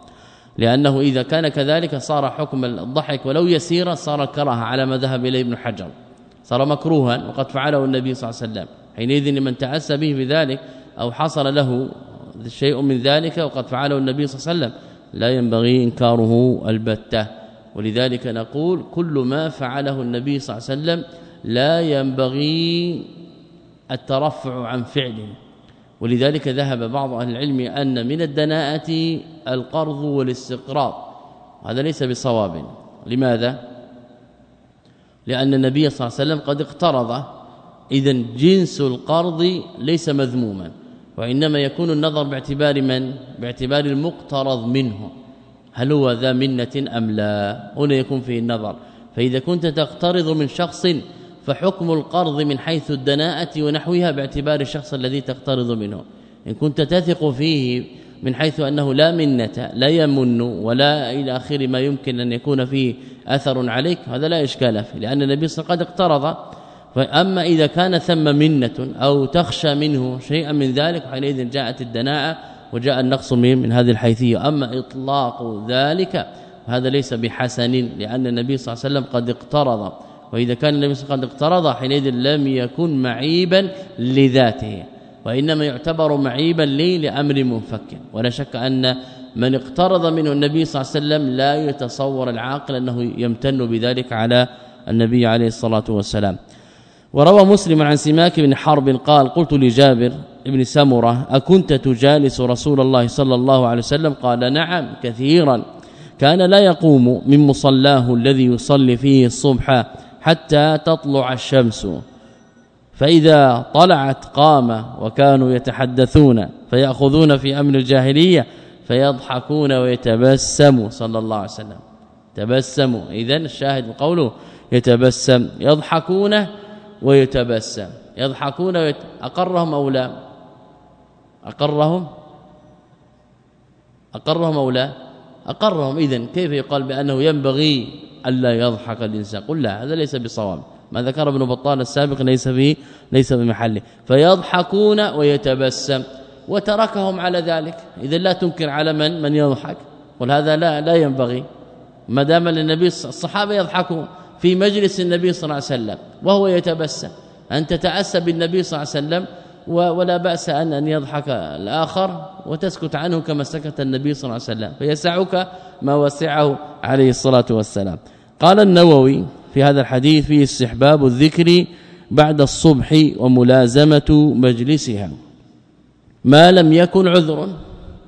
لأنه إذا كان كذلك صار حكم الضحك ولو يسيرا صار كراهة على ما ذهب إليه ابن حجر. صار مكروها وقد فعله النبي صلى الله عليه وسلم. حينئذ لمن تاسى به بذلك أو حصل له شيء من ذلك وقد فعله النبي صلى الله عليه وسلم. لا ينبغي إنكاره البتة. ولذلك نقول كل ما فعله النبي صلى الله عليه وسلم لا ينبغي الترفع عن فعله ولذلك ذهب بعض أهل العلم أن من الدناءة القرض والاستقراض. هذا ليس بصواب. لماذا؟ لأن النبي صلى الله عليه وسلم قد اقترض. اذا جنس القرض ليس مذموما وإنما يكون النظر باعتبار من؟ باعتبار المقترض منه. هل هو ذا منة أم لا؟ هنا يكون فيه النظر. فإذا كنت تقترض من شخص فحكم القرض من حيث الدناءة ونحوها باعتبار الشخص الذي تقترض منه. إن كنت تثق فيه من حيث أنه لا منة لا يمن ولا إلى آخر ما يمكن أن يكون فيه أثر عليك. هذا لا إشكال فيه لأن النبي صلى الله عليه وسلم قد اقترض. فأما إذا كان ثم منة أو تخشى منه شيئا من ذلك حينئذ جاءت الدناءة وجاء النقص من هذه الحيثية. أما إطلاق ذلك هذا ليس بحسن لأن النبي صلى الله عليه وسلم قد اقترض. وإذا كان النبي صلى الله عليه وسلم قد اقترض حينئذ لم يكن معيبا لذاته. وإنما يعتبر معيبا لي لأمر منفك. ولا شك أن من اقترض منه النبي صلى الله عليه وسلم لا يتصور العاقل أنه يمتن بذلك على النبي عليه الصلاة والسلام. وروى مسلم عن سماك بن حرب قال قلت لجابر ابن سمرة أكنت تجالس رسول الله صلى الله عليه وسلم؟ قال نعم كثيرا. كان لا يقوم من مصلاه الذي يصلي فيه الصبح حتى تطلع الشمس. فإذا طلعت قام وكانوا يتحدثون فيأخذون في أمر الجاهلية فيضحكون ويتبسم صلى الله عليه وسلم. تبسموا. اذا الشاهد قوله يتبسم يضحكون ويتبسم. يضحكون ويت... أقرهم أو لا؟ أقرهم؟ أقرهم أو لا؟ أقرهم. اذا كيف يقال بأنه ينبغي ألا يضحك الإنسان؟ قل لا هذا ليس بصواب. ما ذكر ابن بطال السابق ليس به ليس بمحله فيضحكون ويتبسم وتركهم على ذلك. اذا لا تنكر على من من يضحك. قل هذا لا لا ينبغي. ما دام النبي الصحابة يضحكون في مجلس النبي صلى الله عليه وسلم وهو يتبسم. أن تتأسى بالنبي صلى الله عليه وسلم ولا بأس أن أن يضحك الآخر وتسكت عنه كما سكت النبي صلى الله عليه وسلم. فيسعك ما وسعه عليه الصلاة والسلام. قال النووي في هذا الحديث فيه استحباب الذكر بعد الصبح وملازمة مجلسها. ما لم يكن عذر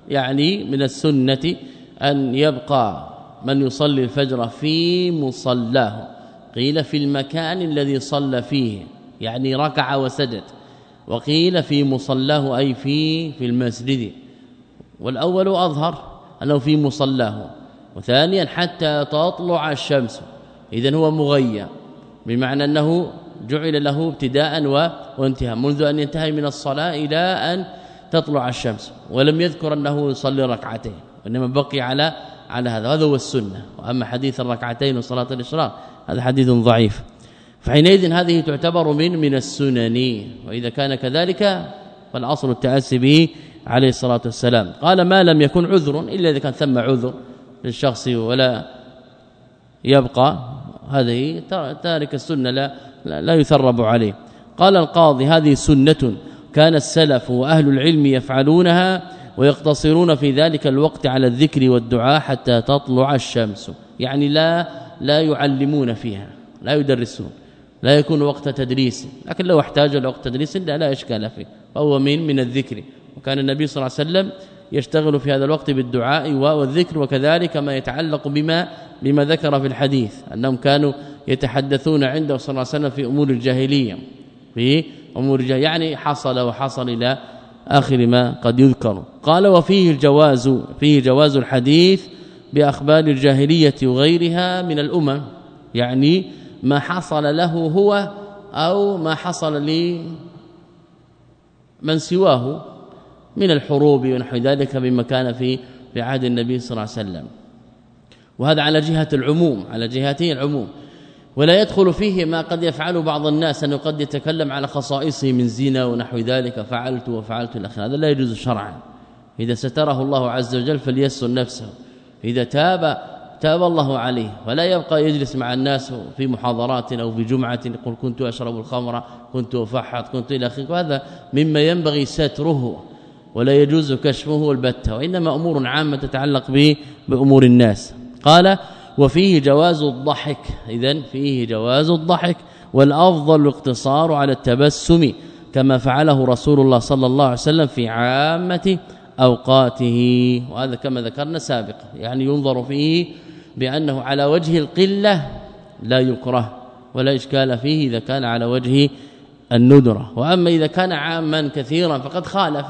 يعني من السنة أن يبقى من يصلي الفجر في مصلاه. قيل في المكان الذي صلى فيه يعني ركع وسجد. وقيل في مصلاه أي في في المسجد. والأول أظهر أنه في مصلاه. وثانيا حتى تطلع الشمس. اذا هو مغيى بمعنى أنه جعل له ابتداء وانتهاء منذ أن ينتهي من الصلاة إلى أن تطلع الشمس ولم يذكر أنه يصلي ركعتين وإنما بقي على على هذا هذا هو السنة وأما حديث الركعتين وصلاة الإشراق هذا حديث ضعيف. فحينئذ هذه تعتبر من من السنن وإذا كان كذلك فالأصل التأسي به عليه الصلاة والسلام. قال ما لم يكن عذر إلا إذا كان ثم عذر للشخص ولا يبقى هذه تارك السنة لا لا يثرب عليه. قال القاضي هذه سنة كان السلف وأهل العلم يفعلونها ويقتصرون في ذلك الوقت على الذكر والدعاء حتى تطلع الشمس. يعني لا لا يعلمون فيها لا يدرسون لا يكون وقت تدريس. لكن لو احتاج إلى وقت تدريس لا لا إشكال فيه. فهو من من الذكر. وكان النبي صلى الله عليه وسلم يشتغل في هذا الوقت بالدعاء والذكر وكذلك ما يتعلق بما بما ذكر في الحديث أنهم كانوا يتحدثون عنده صلى الله عليه وسلم في أمور الجاهلية في أمور يعني حصل وحصل إلى آخر ما قد يذكر. قال وفيه الجواز فيه جواز الحديث بأخبار الجاهلية وغيرها من الأمم يعني ما حصل له هو أو ما حصل لي من سواه. من الحروب ونحو ذلك مما كان في في عهد النبي صلى الله عليه وسلم. وهذا على جهة العموم على جهته العموم. ولا يدخل فيه ما قد يفعل بعض الناس انه قد يتكلم على خصائصه من زنا ونحو ذلك فعلت وفعلت الآخر هذا لا يجوز شرعا. إذا ستره الله عز وجل فليسر نفسه. إذا تاب تاب الله عليه. ولا يبقى يجلس مع الناس في محاضرات أو في جمعة يقول كنت أشرب الخمر كنت أفحط كنت إلى آخره. هذا مما ينبغي ستره. ولا يجوز كشفه البتة وإنما أمور عامة تتعلق به بأمور الناس. قال وفيه جواز الضحك. اذا فيه جواز الضحك والأفضل الاقتصار على التبسم كما فعله رسول الله صلى الله عليه وسلم في عامة أوقاته. وهذا كما ذكرنا سابقا. يعني ينظر فيه بأنه على وجه القلة لا يكره ولا إشكال فيه إذا كان على وجه الندرة. وأما إذا كان عاما كثيرا فقد خالف.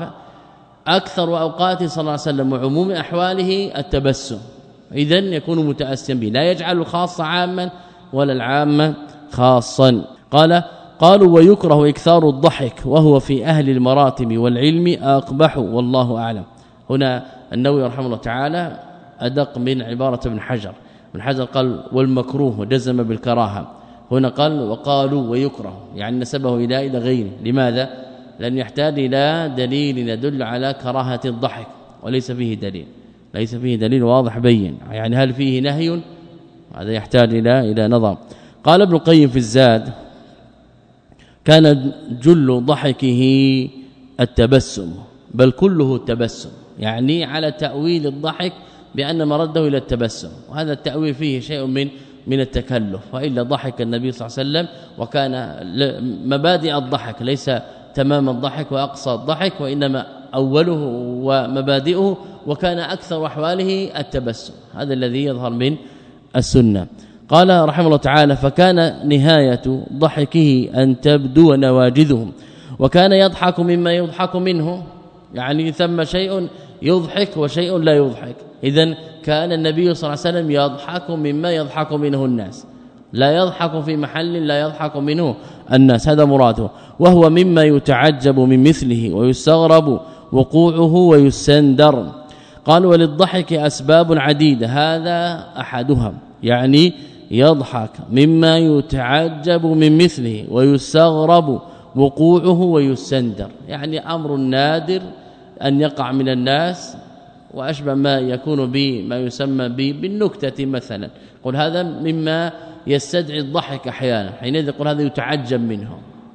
أكثر أوقات صلى الله عليه وسلم وعموم أحواله التبسم. اذا يكون متاسيا به. لا يجعل الخاص عاما ولا العام خاصا. قال قالوا ويكره إكثار الضحك وهو في أهل المراتب والعلم أقبح والله أعلم. هنا النووي رحمه الله تعالى أدق من عبارة ابن حجر. ابن حجر قال والمكروه وجزم بالكراهة. هنا قال وقالوا ويكره. يعني نسبه إلى إلى غيره. لماذا؟ لأن يحتاج إلى دليل يدل على كراهة الضحك وليس فيه دليل ليس فيه دليل واضح بين يعني هل فيه نهي؟ هذا يحتاج إلى إلى نظر. قال ابن القيم في الزاد كان جل ضحكه التبسم بل كله التبسم يعني على تأويل الضحك بأن مرده إلى التبسم وهذا التأويل فيه شيء من من التكلف وإلا ضحك النبي صلى الله عليه وسلم وكان مبادئ الضحك ليس تمام الضحك وأقصى الضحك وإنما أوله ومبادئه وكان أكثر أحواله التبسم. هذا الذي يظهر من السنة. قال رحمه الله تعالى فكان نهاية ضحكه أن تبدو نواجذهم وكان يضحك مما يضحك منه يعني ثم شيء يضحك وشيء لا يضحك. اذا كان النبي صلى الله عليه وسلم يضحك مما يضحك منه الناس. لا يضحك في محل لا يضحك منه الناس هذا مراده وهو مما يتعجب من مثله ويستغرب وقوعه ويستندر قال وللضحك أسباب عديدة هذا أحدها يعني يضحك مما يتعجب من مثله ويستغرب وقوعه ويستندر يعني أمر نادر أن يقع من الناس وأشبه ما يكون بما يسمى بالنكتة مثلا. قل هذا مما يستدعي الضحك أحيانا حينئذ يقول هذا يتعجب منه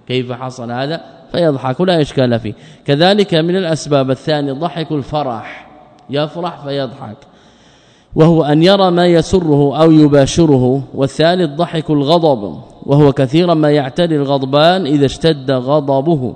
كيف حصل هذا؟ فيضحك لا إشكال فيه. كذلك من الأسباب الثانية ضحك الفرح. يفرح فيضحك. وهو أن يرى ما يسره أو يباشره. والثالث ضحك الغضب. وهو كثيرا ما يعتري الغضبان إذا اشتد غضبه.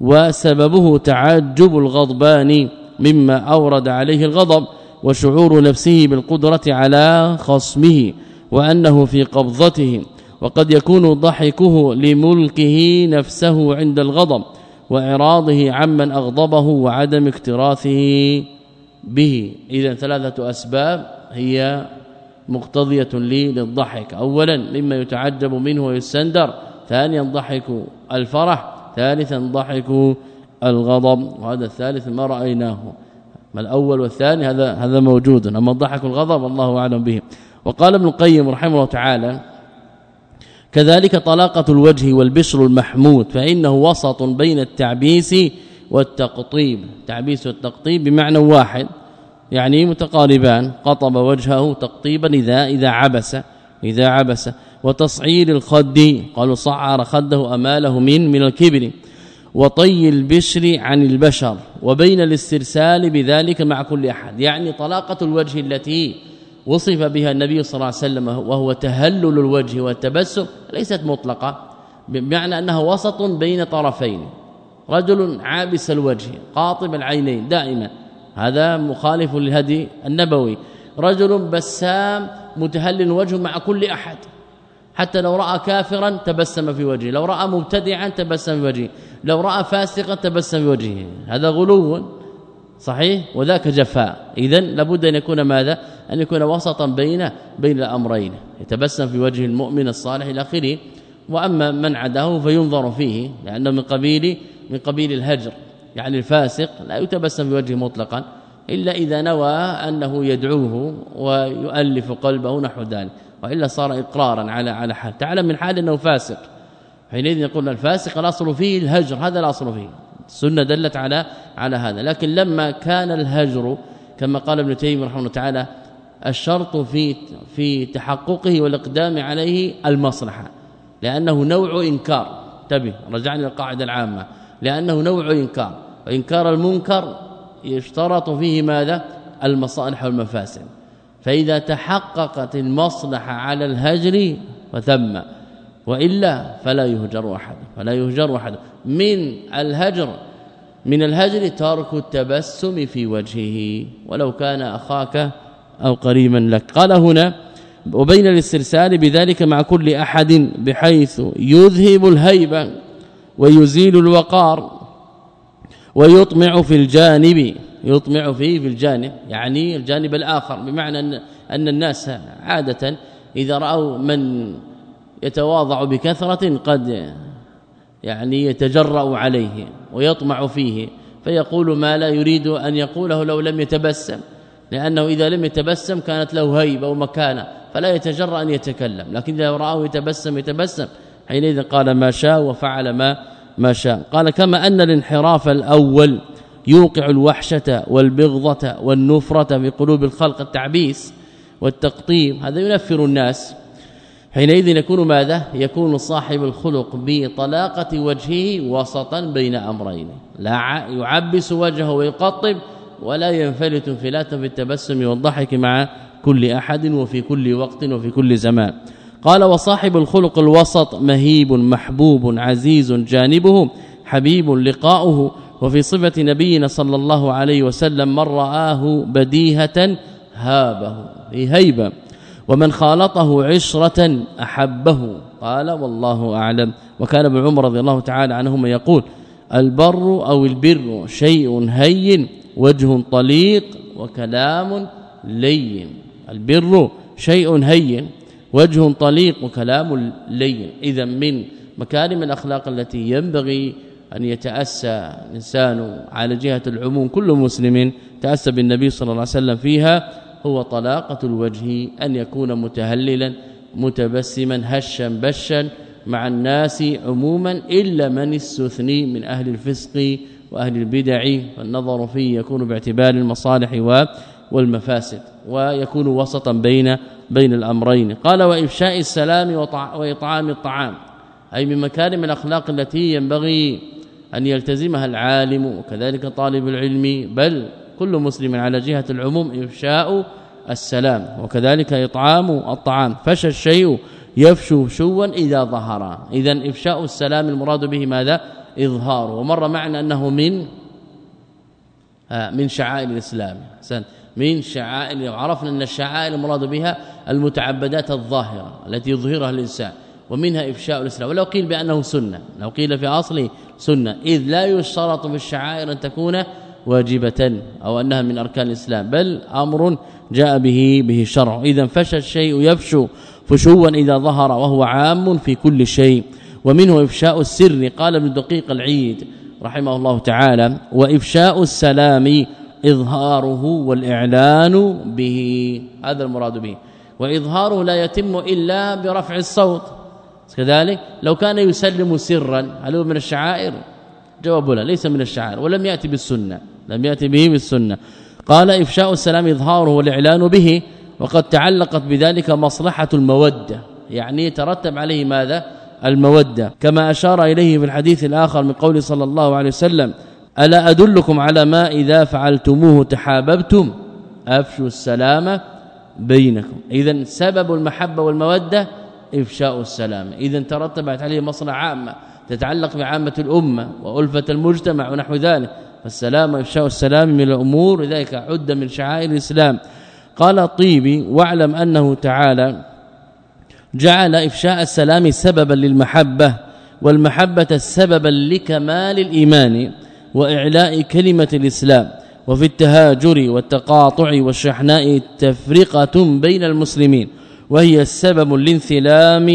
وسببه تعجب الغضبان مما أورد عليه الغضب. وشعور نفسه بالقدرة على خصمه. وأنه في قبضته وقد يكون ضحكه لملكه نفسه عند الغضب وإعراضه عمن أغضبه وعدم اكتراثه به. إذا ثلاثة أسباب هي مقتضية لي للضحك. اولا مما يتعجب منه ويستندر. ثانيا ضحك الفرح. ثالثا ضحك الغضب. وهذا الثالث ما رأيناه. ما الأول والثاني؟ هذا هذا موجود. أما ضحك الغضب الله أعلم به. وقال ابن القيم رحمه الله تعالى كذلك طلاقة الوجه والبشر المحمود فإنه وسط بين التعبيس والتقطيب. تعبيس والتقطيب بمعنى واحد يعني متقاربان قطب وجهه تقطيبا إذا إذا عبس إذا عبس. وتصعير الخد قالوا صعر خده أماله من من الكبر. وطي البشر عن البشر وبين الاسترسال بذلك مع كل أحد. يعني طلاقة الوجه التي وصف بها النبي صلى الله عليه وسلم وهو تهلل الوجه والتبسم ليست مطلقة بمعنى أنها وسط بين طرفين. رجل عابس الوجه قاطب العينين دائما. هذا مخالف للهدي النبوي. رجل بسام متهلل وجهه مع كل أحد. حتى لو رأى كافرا تبسم في وجهه. لو رأى مبتدعا تبسم في وجهه. لو رأى فاسقا تبسم في وجهه. هذا غلو. صحيح؟ وذاك جفاء. اذا لابد أن يكون ماذا؟ أن يكون وسطا بين بين الأمرين. يتبسم في وجه المؤمن الصالح إلى آخره. وأما من عداه فينظر فيه لأنه من قبيل من قبيل الهجر يعني الفاسق لا يتبسم في وجهه مطلقا إلا إذا نوى أنه يدعوه ويؤلف قلبه نحو ذلك. وإلا صار إقرارا على على حال. تعلم من حال أنه فاسق. حينئذ يقول الفاسق الأصل فيه الهجر هذا الأصل فيه. السنة دلت على على هذا. لكن لما كان الهجر كما قال ابن تيمية رحمه الله تعالى الشرط في في تحققه والإقدام عليه المصلحة. لأنه نوع إنكار. انتبه رجعنا للقاعدة العامة. لأنه نوع إنكار. وانكار المنكر يشترط فيه ماذا؟ المصالح والمفاسد. فإذا تحققت المصلحة على الهجر فثم. وإلا فلا يهجر أحد فلا يهجر أحد. من الهجر من الهجر ترك التبسم في وجهه. ولو كان أخاك أو قريبا لك. قال هنا وبين الاسترسال بذلك مع كل أحد بحيث يذهب الهيبه ويزيل الوقار ويطمع في الجانب يطمع فيه في الجانب يعني الجانب الآخر. بمعنى أن الناس عادة إذا رأوا من يتواضع بكثرة قد يعني يتجرأ عليه ويطمع فيه فيقول ما لا يريد أن يقوله لو لم يتبسم لأنه إذا لم يتبسم كانت له هيبه ومكانه فلا يتجرأ أن يتكلم لكن إذا رآه يتبسم يتبسم حينئذ قال ما شاء وفعل ما ما شاء. قال كما أن الانحراف الأول يوقع الوحشة والبغضة والنفرة في قلوب الخلق التعبيس والتقطيم هذا ينفر الناس. حينئذ يكون ماذا؟ يكون صاحب الخلق بطلاقة وجهه وسطا بين أمرين. لا يعبس وجهه ويقطب ولا ينفلت انفلاتا في التبسم والضحك مع كل أحد وفي كل وقت وفي كل زمان. قال وصاحب الخلق الوسط مهيب محبوب عزيز جانبه حبيب لقاؤه. وفي صفة نبينا صلى الله عليه وسلم من رآه بديهة هابه. هيبة. ومن خالطه عشرة أحبه. قال والله أعلم. وكان ابن عمر رضي الله تعالى عنهما يقول البر أو البر شيء هين وجه طليق وكلام لين. البر شيء هين وجه طليق وكلام لين. إذا من مكارم الأخلاق التي ينبغي أن يتأسى الإنسان على جهة العموم. كل مسلم تأسى بالنبي صلى الله عليه وسلم فيها. هو طلاقة الوجه أن يكون متهللا متبسما هشا بشا مع الناس عموما إلا من استثني من أهل الفسق وأهل البدع فالنظر فيه يكون باعتبار المصالح والمفاسد ويكون وسطا بين بين الأمرين. قال وإفشاء السلام وإطعام الطعام أي من مكارم الأخلاق التي ينبغي أن يلتزمها العالم وكذلك طالب العلم بل كل مسلم على جهة العموم افشاء السلام وكذلك إطعام الطعام. فشى الشيء يفشو شوا إذا ظهر اذا إفشاء السلام المراد به ماذا؟ إظهار. ومر معنا أنه من آه، من شعائر الإسلام. حسن من شعائر وعرفنا أن الشعائر المراد بها المتعبدات الظاهرة التي يظهرها الإنسان ومنها إفشاء الإسلام. ولو قيل بأنه سنة لو قيل في أصله سنة إذ لا يشترط في الشعائر أن تكون واجبة أو أنها من أركان الإسلام بل أمر جاء به به شرع. اذا فشى الشيء يفشو فشوا إذا ظهر وهو عام في كل شيء. ومنه إفشاء السر قال ابن دقيق العيد رحمه الله تعالى وإفشاء السلام إظهاره والإعلان به. هذا المراد به. وإظهاره لا يتم إلا برفع الصوت. كذلك لو كان يسلم سرا هل هو من الشعائر؟ جواب لا ليس من الشعائر ولم يأتي بالسنة. لم يأتي به بالسنه قال إفشاء السلام إظهاره والإعلان به وقد تعلقت بذلك مصلحة المودة. يعني يترتب عليه ماذا؟ المودة. كما أشار إليه في الحديث الآخر من قول صلى الله عليه وسلم ألا أدلكم على ما إذا فعلتموه تحاببتم؟ أفشوا السلام بينكم. إذا سبب المحبة والمودة إفشاء السلام. إذا ترتبت عليه مصلحة عامة تتعلق بعامة الأمة وألفة المجتمع ونحو ذلك. فالسلام إفشاء السلام من الأمور لذلك عد من شعائر الإسلام. قال الطيبي واعلم أنه تعالى جعل إفشاء السلام سببا للمحبة والمحبة سببا لكمال الإيمان وإعلاء كلمة الإسلام وفي التهاجر والتقاطع والشحناء تفرقة بين المسلمين وهي السبب لانثلام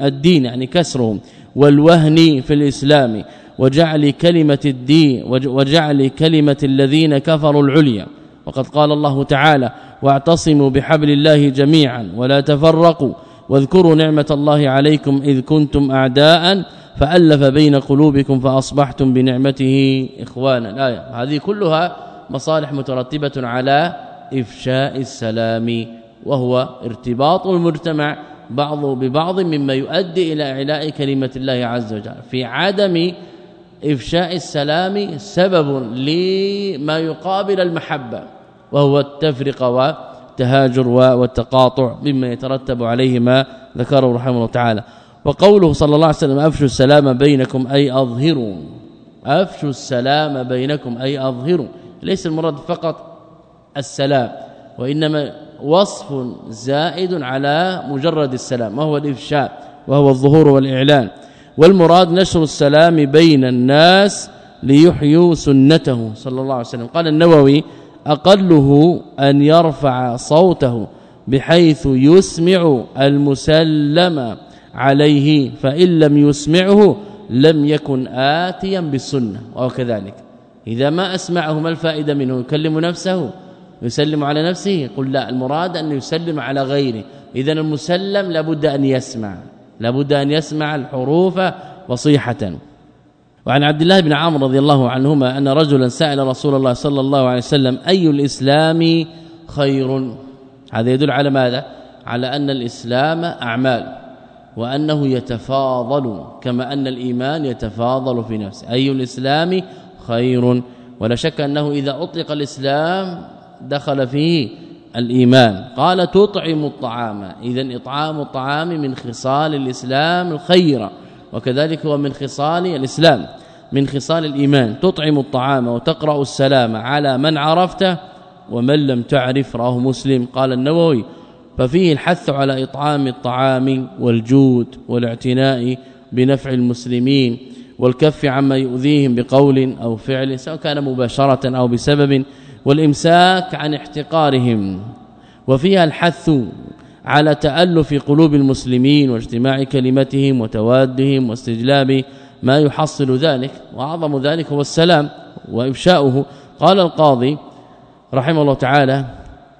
الدين يعني كسرهم والوهن في الإسلام. وجعل كلمة الدين وجعل كلمة الذين كفروا العليا. وقد قال الله تعالى واعتصموا بحبل الله جميعا ولا تفرقوا واذكروا نعمة الله عليكم إذ كنتم اعداء فألف بين قلوبكم فأصبحتم بنعمته إخوانا. الآية. هذه كلها مصالح مترتبة على إفشاء السلام وهو ارتباط المجتمع بعض ببعض مما يؤدي إلى إعلاء كلمة الله عز وجل. في عدم إفشاء السلام سبب لما يقابل المحبة وهو التفرقة والتهاجر والتقاطع مما يترتب عليه ما ذكره رحمه الله تعالى. وقوله صلى الله عليه وسلم أفشوا السلام بينكم أي أظهروا. أفشوا السلام بينكم أي أظهروا. ليس المراد فقط السلام وإنما وصف زائد على مجرد السلام وهو الإفشاء وهو الظهور والإعلان. والمراد نشر السلام بين الناس ليحيوا سنته صلى الله عليه وسلم. قال النووي أقله أن يرفع صوته بحيث يسمع المسلم عليه فإن لم يسمعه لم يكن آتيا بالسنة وهو كذلك. إذا ما أسمعه ما الفائدة منه؟ يكلم نفسه يسلم على نفسه. قل لا المراد أن يسلم على غيره. اذا المسلم لابد أن يسمع. لابد أن يسمع الحروف فصيحه وعن عبد الله بن عمرو رضي الله عنهما أن رجلا سأل رسول الله صلى الله عليه وسلم أي الإسلام خير؟ هذا يدل على ماذا؟ على أن الإسلام أعمال وأنه يتفاضل كما أن الإيمان يتفاضل في نفسه. أي الإسلام خير؟ ولا شك أنه إذا أطلق الإسلام دخل فيه الإيمان. قال تطعم الطعام. اذا إطعام الطعام من خصال الإسلام الخيرة وكذلك هو من خصال الإسلام من خصال الإيمان. تطعم الطعام وتقرأ السلام على من عرفته ومن لم تعرف راه مسلم. قال النووي ففيه الحث على إطعام الطعام والجود والاعتناء بنفع المسلمين والكف عما يؤذيهم بقول أو فعل سواء كان مباشرة أو بسبب. والإمساك عن احتقارهم وفيها الحث على تألف قلوب المسلمين واجتماع كلمتهم وتوادهم واستجلاب ما يحصل ذلك وأعظم ذلك هو السلام وإفشاؤه. قال القاضي رحمه الله تعالى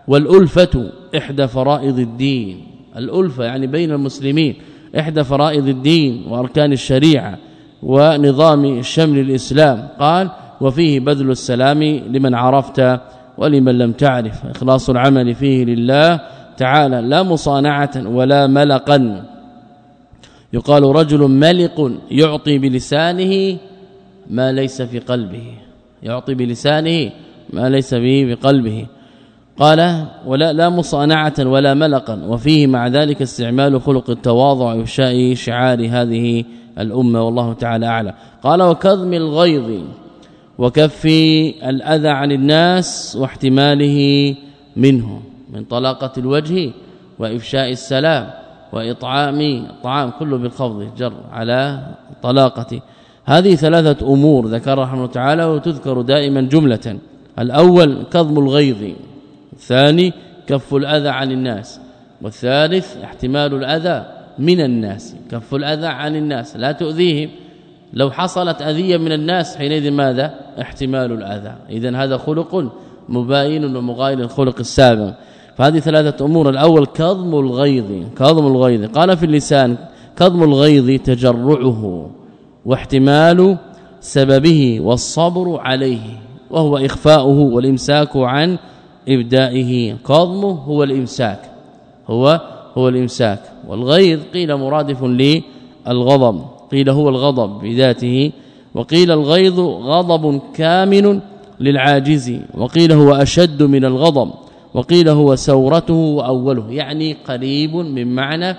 والألفة إحدى فرائض الدين. الألفة يعني بين المسلمين إحدى فرائض الدين وأركان الشريعة ونظام شمل الإسلام. قال وفيه بذل السلام لمن عرفت ولمن لم تعرف. إخلاص العمل فيه لله تعالى لا مصانعة ولا ملقا. يقال رجل ملق يعطي بلسانه ما ليس في قلبه. يعطي بلسانه ما ليس به بقلبه قال ولا لا مصانعة ولا ملقا. وفيه مع ذلك استعمال خلق التواضع وإفشاء شعار هذه الأمة والله تعالى اعلى قال وكظم الغيظ. وكف الأذى عن الناس واحتماله منه من طلاقة الوجه وإفشاء السلام وإطعام الطعام كله بالخفض جر على طلاقه هذه ثلاثة أمور ذكرها رحمه تعالى وتذكر دائما جملة. الأول كظم الغيظ الثاني كف الأذى عن الناس والثالث احتمال الأذى من الناس كف الأذى عن الناس لا تؤذيهم. لو حصلت أذية من الناس حينئذ ماذا؟ احتمال الأذى. اذا هذا خلق مباين ومغاير للخلق السابق فهذه ثلاثة أمور. الأول كظم الغيظ. كظم الغيظ. قال في اللسان كظم الغيظ تجرعه واحتمال سببه والصبر عليه وهو إخفاؤه والإمساك عن إبدائه. كظمه هو الإمساك. هو هو الإمساك. والغيظ قيل مرادف للغضب. قيل هو الغضب بذاته وقيل الغيظ غضب كامن للعاجز وقيل هو أشد من الغضب وقيل هو سورته وأوله يعني قريب من معنى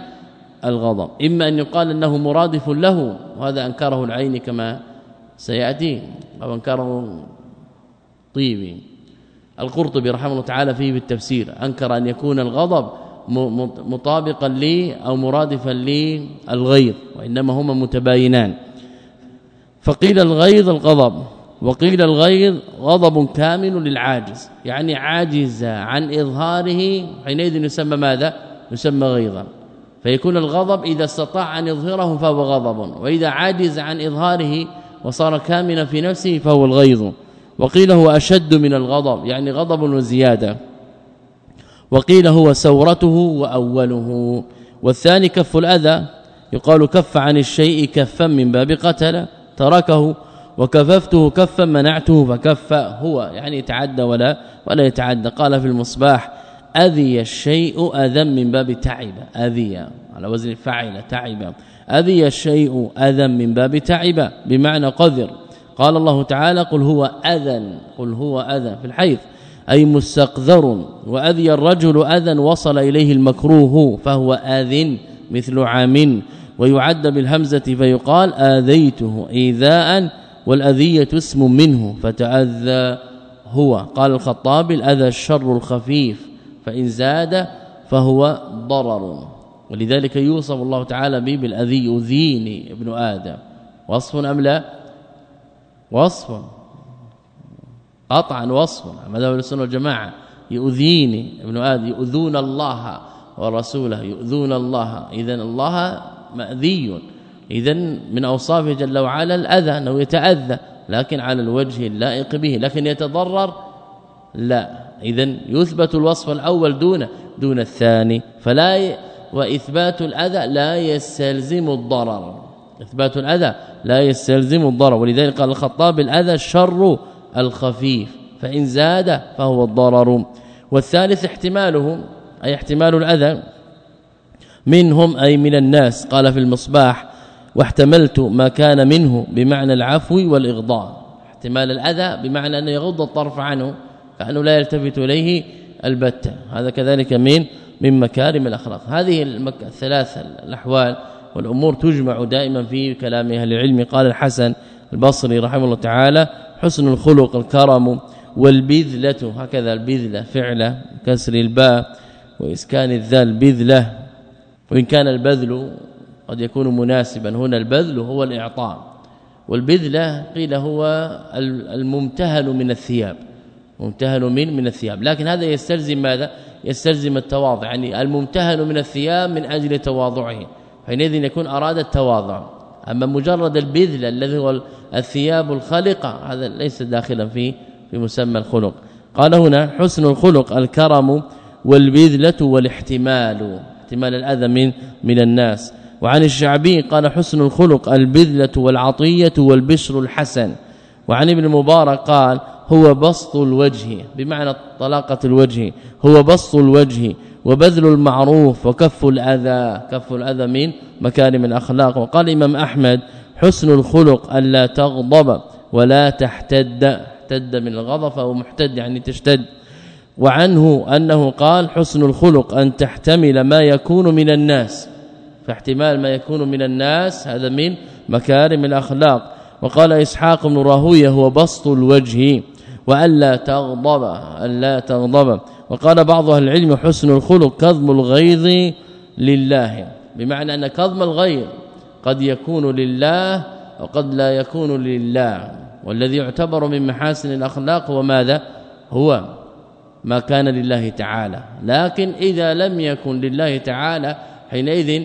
الغضب. إما أن يقال أنه مرادف له وهذا أنكره العين كما سيأتي أو أنكره طيبي. القرطبي رحمه الله تعالى فيه بالتفسير أنكر أن يكون الغضب مطابقا لي أو مرادفا للغيظ وإنما هما متباينان. فقيل الغيظ الغضب وقيل الغيظ غضب كامل للعاجز يعني عاجز عن إظهاره حينئذ يسمى ماذا؟ يسمى غيظا. فيكون الغضب إذا استطاع أن يظهره فهو غضب وإذا عاجز عن إظهاره وصار كاملا في نفسه فهو الغيظ. وقيل هو أشد من الغضب يعني غضب وزيادة. وقيل هو سورته وأوله. والثاني كف الأذى يقال كف عن الشيء كفا من باب قتل تركه وكففته كفا منعته فكف هو يعني يتعدى ولا ولا يتعدى. قال في المصباح أذي الشيء أذى من باب تعب أذي على وزن فعل تعب. أذي الشيء أذى من باب تعب بمعنى قذر. قال الله تعالى قل هو أذى قل هو أذى في الحيض. أي مستقذر واذي الرجل اذى وصل إليه المكروه فهو آذن مثل عام ويعد بالهمزة فيقال آذيته إيذاء والأذية اسم منه فتأذى هو. قال الخطاب الأذى الشر الخفيف فإن زاد فهو ضرر. ولذلك يوصف الله تعالى به بالأذي يؤذيني ابن آدم. وصف أم لا؟ وصف. قطعا وصف مذهب السنة والجماعة يؤذيني ابن آدم يؤذون الله ورسوله يؤذون الله. اذا الله مأذي. اذا من أوصافه جل وعلا الأذى أنه يتأذى لكن على الوجه اللائق به. لكن يتضرر؟ لا. اذا يثبت الوصف الأول دون دون الثاني. فلا ي... وإثبات الأذى لا يستلزم الضرر. إثبات الأذى لا يستلزم الضرر. ولذلك قال الخطاب الأذى الشر الخفيف فإن زاد فهو الضرر. والثالث احتماله أي احتمال الأذى منهم أي من الناس قال في المصباح واحتملت ما كان منه بمعنى العفو والإغضاء. احتمال الأذى بمعنى أن يغض الطرف عنه كأنه لا يلتفت إليه البتة. هذا كذلك من من مكارم الأخلاق. هذه الثلاث الأحوال والأمور تجمع دائما في كلام أهل العلم. قال الحسن البصري رحمه الله تعالى حسن الخلق الكرم والبذلة. هكذا البذلة فعله كسر الباء وإسكان الذال بذلة. وإن كان البذل قد يكون مناسبا هنا البذل هو الإعطاء. والبذلة قيل هو الممتهن من الثياب ممتهن من من الثياب. لكن هذا يستلزم ماذا؟ يستلزم التواضع. يعني الممتهن من الثياب من أجل تواضعه. حينئذ يكون أراد التواضع. أما مجرد البذل الذي هو الثياب الخلقه هذا ليس داخلا في في مسمى الخلق. قال هنا حسن الخلق الكرم والبذلة والاحتمال احتمال الأذى من من الناس. وعن الشعبي قال حسن الخلق البذلة والعطية والبشر الحسن. وعن ابن المبارك قال هو بسط الوجه بمعنى طلاقة الوجه هو بسط الوجه. وبذل المعروف وكف الأذى. كف الأذى من مكارم الأخلاق. وقال امام أحمد حسن الخلق ألا تغضب ولا تحتد. احتد من الغضب فهو محتد يعني تشتد. وعنه أنه قال حسن الخلق أن تحتمل ما يكون من الناس. فاحتمال ما يكون من الناس هذا من مكارم الأخلاق. وقال إسحاق بن راهوية هو بسط الوجه. وألا تغضب ألا تغضب. وقال بعض أهل العلم حسن الخلق كظم الغيظ لله. بمعنى أن كظم الغيظ قد يكون لله وقد لا يكون لله. والذي يعتبر من محاسن الأخلاق هو ماذا؟ هو ما كان لله تعالى. لكن إذا لم يكن لله تعالى حينئذ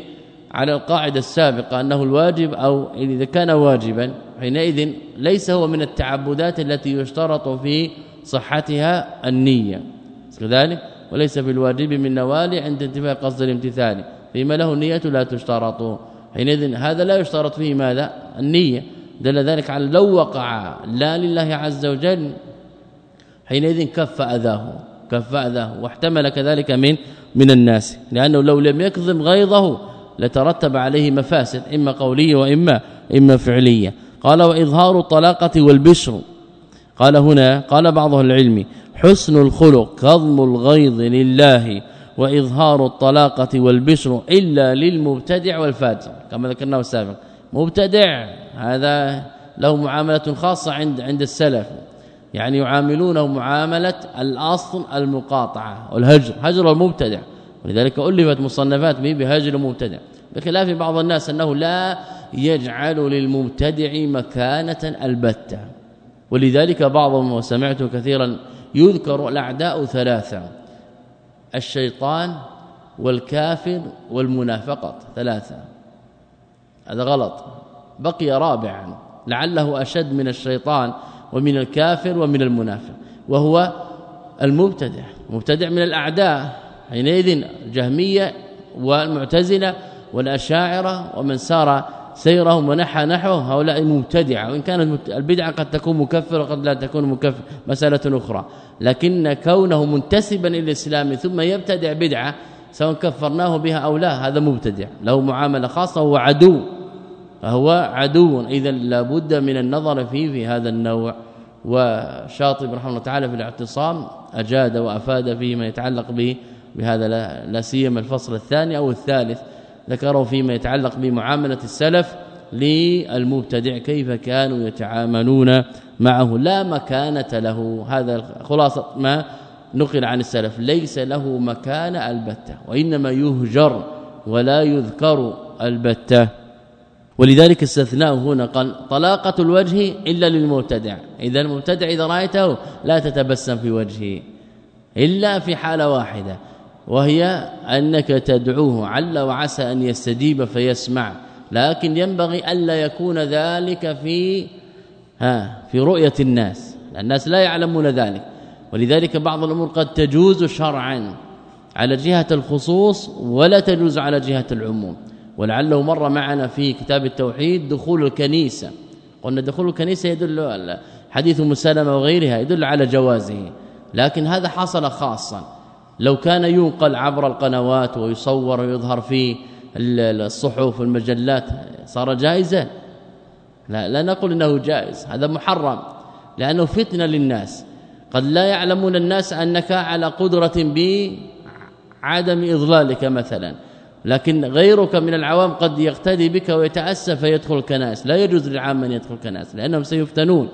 على القاعدة السابقة أنه الواجب أو إذا كان واجبا حينئذ ليس هو من التعبدات التي يشترط في صحتها النية. كذلك وليس بالواجب من نوال عند انتفاء قصد الامتثال فيما له النية لا تشترط. حينئذ هذا لا يشترط فيه ماذا؟ النية. دل ذلك على لو وقع لا لله عز وجل حينئذ كف أذاه كف أذاه واحتمل كذلك من من الناس. لأنه لو لم يكظم غيظه لترتب عليه مفاسد إما قولية وإما إما فعلية. قال وإظهار الطلاقة والبشر. قال هنا قال بعض العلم حسن الخلق كظم الغيظ لله وإظهار الطلاقة والبشر إلا للمبتدع والفاجر كما ذكرناه سابقا. مبتدع هذا له معاملة خاصة عند عند السلف. يعني يعاملونه معاملة الأصل المقاطعة والهجر هجر المبتدع. ولذلك ألفت مصنفات به بهجر المبتدع. بخلاف بعض الناس أنه لا يجعل للمبتدع مكانة البتة. ولذلك بعضهم وسمعته كثيرا يذكر الأعداء ثلاثة الشيطان والكافر والمنافقة ثلاثة. هذا غلط. بقي رابعا لعله أشد من الشيطان ومن الكافر ومن المنافق وهو المبتدع. مبتدع من الأعداء حينئذ الجهميه والمعتزلة والأشاعرة ومن سار سيرهم ونحى نحوه هؤلاء مبتدعة. وإن كانت البدعة قد تكون مكفرة وقد لا تكون مكفرة. مسألة أخرى. لكن كونه منتسبا إلى الإسلام ثم يبتدع بدعة سواء كفرناه بها أو لا هذا مبتدع. له معاملة خاصة وهو عدو. فهو عدو. اذا لابد من النظر فيه في هذا النوع. وشاطب رحمه الله تعالى في الاعتصام أجاد وأفاد فيما يتعلق به بهذا لا سيما الفصل الثاني أو الثالث. ذكره فيما يتعلق بمعاملة السلف للمبتدع. كيف كانوا يتعاملون معه؟ لا مكانة له. هذا خلاصه ما نقل عن السلف. ليس له مكان البتة وإنما يهجر ولا يذكر البتة. ولذلك استثناء هنا قال طلاقة الوجه إلا للمبتدع. إذا المبتدع إذا رأيته لا تتبسم في وجهه إلا في حالة واحدة. وهي أنك تدعوه عل وعسى أن يستجيب فيسمع لكن ينبغي ألا يكون ذلك في ها في رؤية الناس الناس لا يعلمون ذلك. ولذلك بعض الأمور قد تجوز شرعا على جهة الخصوص ولا تجوز على جهة العموم. ولعله مر معنا في كتاب التوحيد دخول الكنيسة. قلنا دخول الكنيسة يدل حديث مسلمة وغيرها يدل على جوازه لكن هذا حصل خاصا. لو كان ينقل عبر القنوات ويصور ويظهر في الصحف والمجلات صار جائزا. لا لا نقول إنه جائز هذا محرم لأنه فتنة للناس. قد لا يعلمون الناس أنك على قدرة بعدم إضلالك مثلا لكن غيرك من العوام قد يقتدي بك ويتاسف فيدخل الكنائس. لا يجوز للعام أن يدخل الكنائس لأنهم سيفتنون.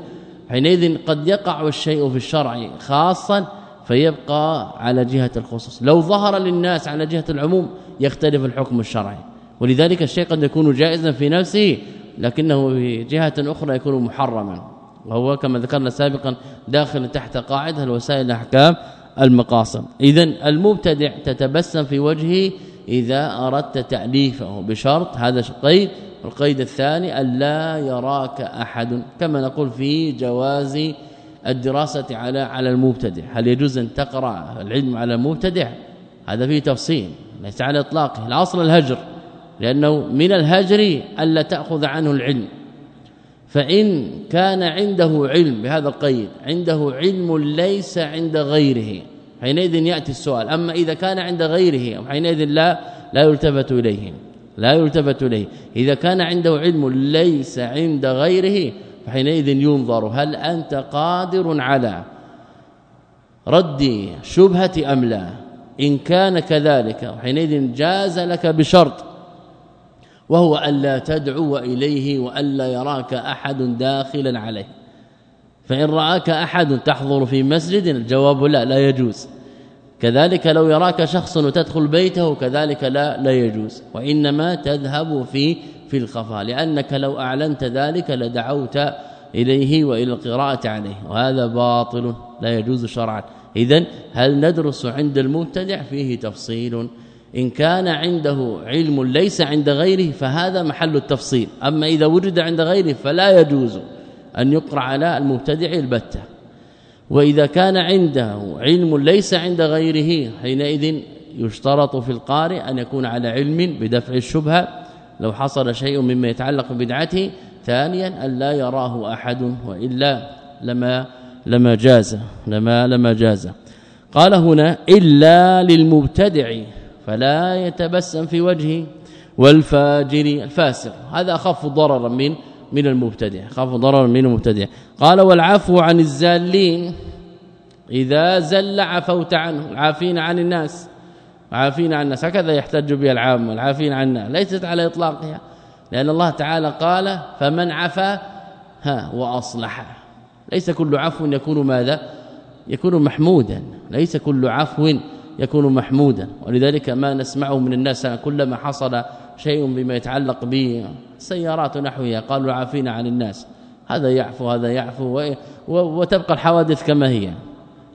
حينئذ قد يقع الشيء في الشرع خاصا فيبقى على جهة الخصوص. لو ظهر للناس على جهة العموم يختلف الحكم الشرعي. ولذلك الشيء قد يكون جائزا في نفسه لكنه في جهة أخرى يكون محرما. وهو كما ذكرنا سابقا داخل تحت قاعدة الوسائل الأحكام المقاصد. اذا المبتدع تتبسم في وجهه إذا أردت تأليفه بشرط هذا القيد. القيد الثاني الا يراك أحد كما نقول في جواز الدراسة على على المبتدع. هل يجوز أن تقرأ العلم على المبتدع؟ هذا فيه تفصيل ليس على إطلاقه. الاصل الهجر لأنه من الهجر ألا تأخذ عنه العلم. فإن كان عنده علم بهذا القيد عنده علم ليس عند غيره حينئذ يأتي السؤال. أما إذا كان عند غيره حينئذ لا لا يلتفت إليه لا يلتفت إليه. إذا كان عنده علم ليس عند غيره فحينئذ ينظر هل أنت قادر على رد شبهة أم لا؟ إن كان كذلك حينئذ جاز لك بشرط وهو ألا تدعو إليه وألا يراك أحد داخلا عليه. فإن رآك أحد تحضر في مسجد الجواب لا لا يجوز. كذلك لو يراك شخص وتدخل بيته كذلك لا لا يجوز. وإنما تذهب في في الخفاء لأنك لو أعلنت ذلك لدعوت إليه وإلى القراءة عليه وهذا باطل لا يجوز شرعا. اذا هل ندرس عند المبتدع فيه تفصيل؟ إن كان عنده علم ليس عند غيره فهذا محل التفصيل أما إذا وجد عند غيره فلا يجوز أن يقرأ على المبتدع البتة. وإذا كان عنده علم ليس عند غيره حينئذ يشترط في القارئ أن يكون على علم بدفع الشبهة لو حصل شيء مما يتعلق ببدعته ثانيا أن لا يراه أحد وإلا لما لما جاز لما لما جاز. قال هنا إلا للمبتدع فلا يتبسم في وجهه والفاجر الفاسق. هذا أخف ضررا من من المبتدع خاف ضررا من المبتدع. قال والعفو عن الزالين إذا زل عفوت عنه العافين عن الناس. عافين عن الناس هكذا يحتج بها العام العافين عن الناس ليست على إطلاقها. لأن الله تعالى قال فمن عفا ها وأصلح. ليس كل عفو يكون ماذا؟ يكون محمودا. ليس كل عفو يكون محمودا. ولذلك ما نسمعه من الناس كلما حصل شيء بما يتعلق بالسيارات ونحوها قالوا عافينا عن الناس. هذا يعفو هذا يعفو وتبقى الحوادث كما هي.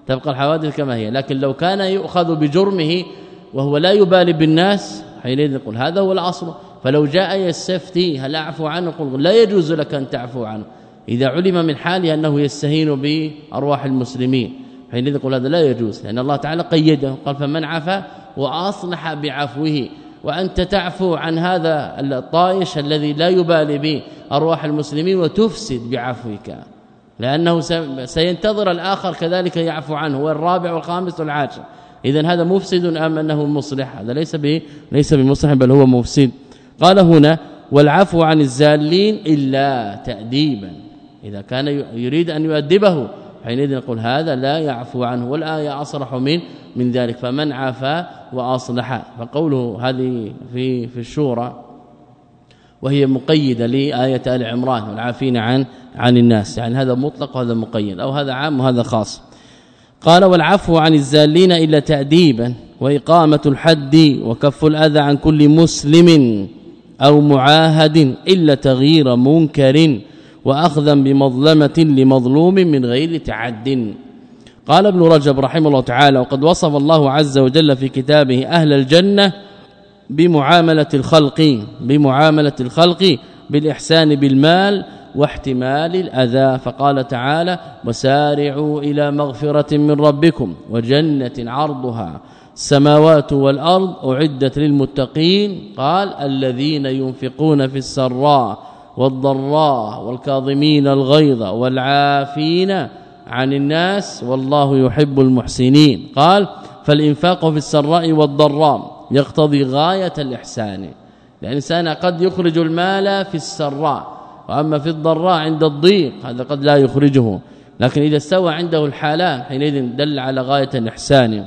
تبقى الحوادث كما هي. لكن لو كان يؤخذ بجرمه وهو لا يبالي بالناس حينئذ نقول هذا هو الاصل فلو جاء يستفتي هل أعفو عنه؟ قل لا يجوز لك أن تعفو عنه. إذا علم من حاله أنه يستهين بأرواح المسلمين حينئذ نقول هذا لا يجوز لأن الله تعالى قيده قال فمن عفا وأصلح بعفوه وأنت تعفو عن هذا الطائش الذي لا يبالي بأرواح المسلمين وتفسد بعفوك. لأنه سينتظر الآخر كذلك يعفو عنه والرابع والخامس والعاشر. اذا هذا مفسد أم أنه مصلح؟ هذا ليس به ليس بمصلح بل هو مفسد. قال هنا والعفو عن الزالين إلا تاديبا. إذا كان يريد أن يؤدبه حينئذ نقول هذا لا يعفو عنه والآية أصرح من من ذلك. فمن عفا وأصلح. فقوله هذه في في الشورى وهي مقيدة لآية آل عمران والعافين عن عن الناس. يعني هذا مطلق وهذا مقيد أو هذا عام وهذا خاص. قال والعفو عن الزالين إلا تأديبا وإقامة الحد وكف الأذى عن كل مسلم أو معاهد إلا تغيير منكر واخذا بمظلمة لمظلوم من غير تعد. قال ابن رجب رحمه الله تعالى وقد وصف الله عز وجل في كتابه أهل الجنة بمعاملة الخلق بمعاملة الخلق بالإحسان بالمال واحتمال الأذى. فقال تعالى وسارعوا إلى مغفرة من ربكم وجنة عرضها. السماوات والأرض أعدت للمتقين. قال الذين ينفقون في السراء والضراء والكاظمين الغيظ والعافين عن الناس والله يحب المحسنين. قال فالإنفاق في السراء والضراء يقتضي غاية الإحسان. لأن الإنسان قد يخرج المال في السراء. وأما في الضراء عند الضيق هذا قد لا يخرجه. لكن إذا استوى عنده الحالان حينئذ دل على غاية الإحسان.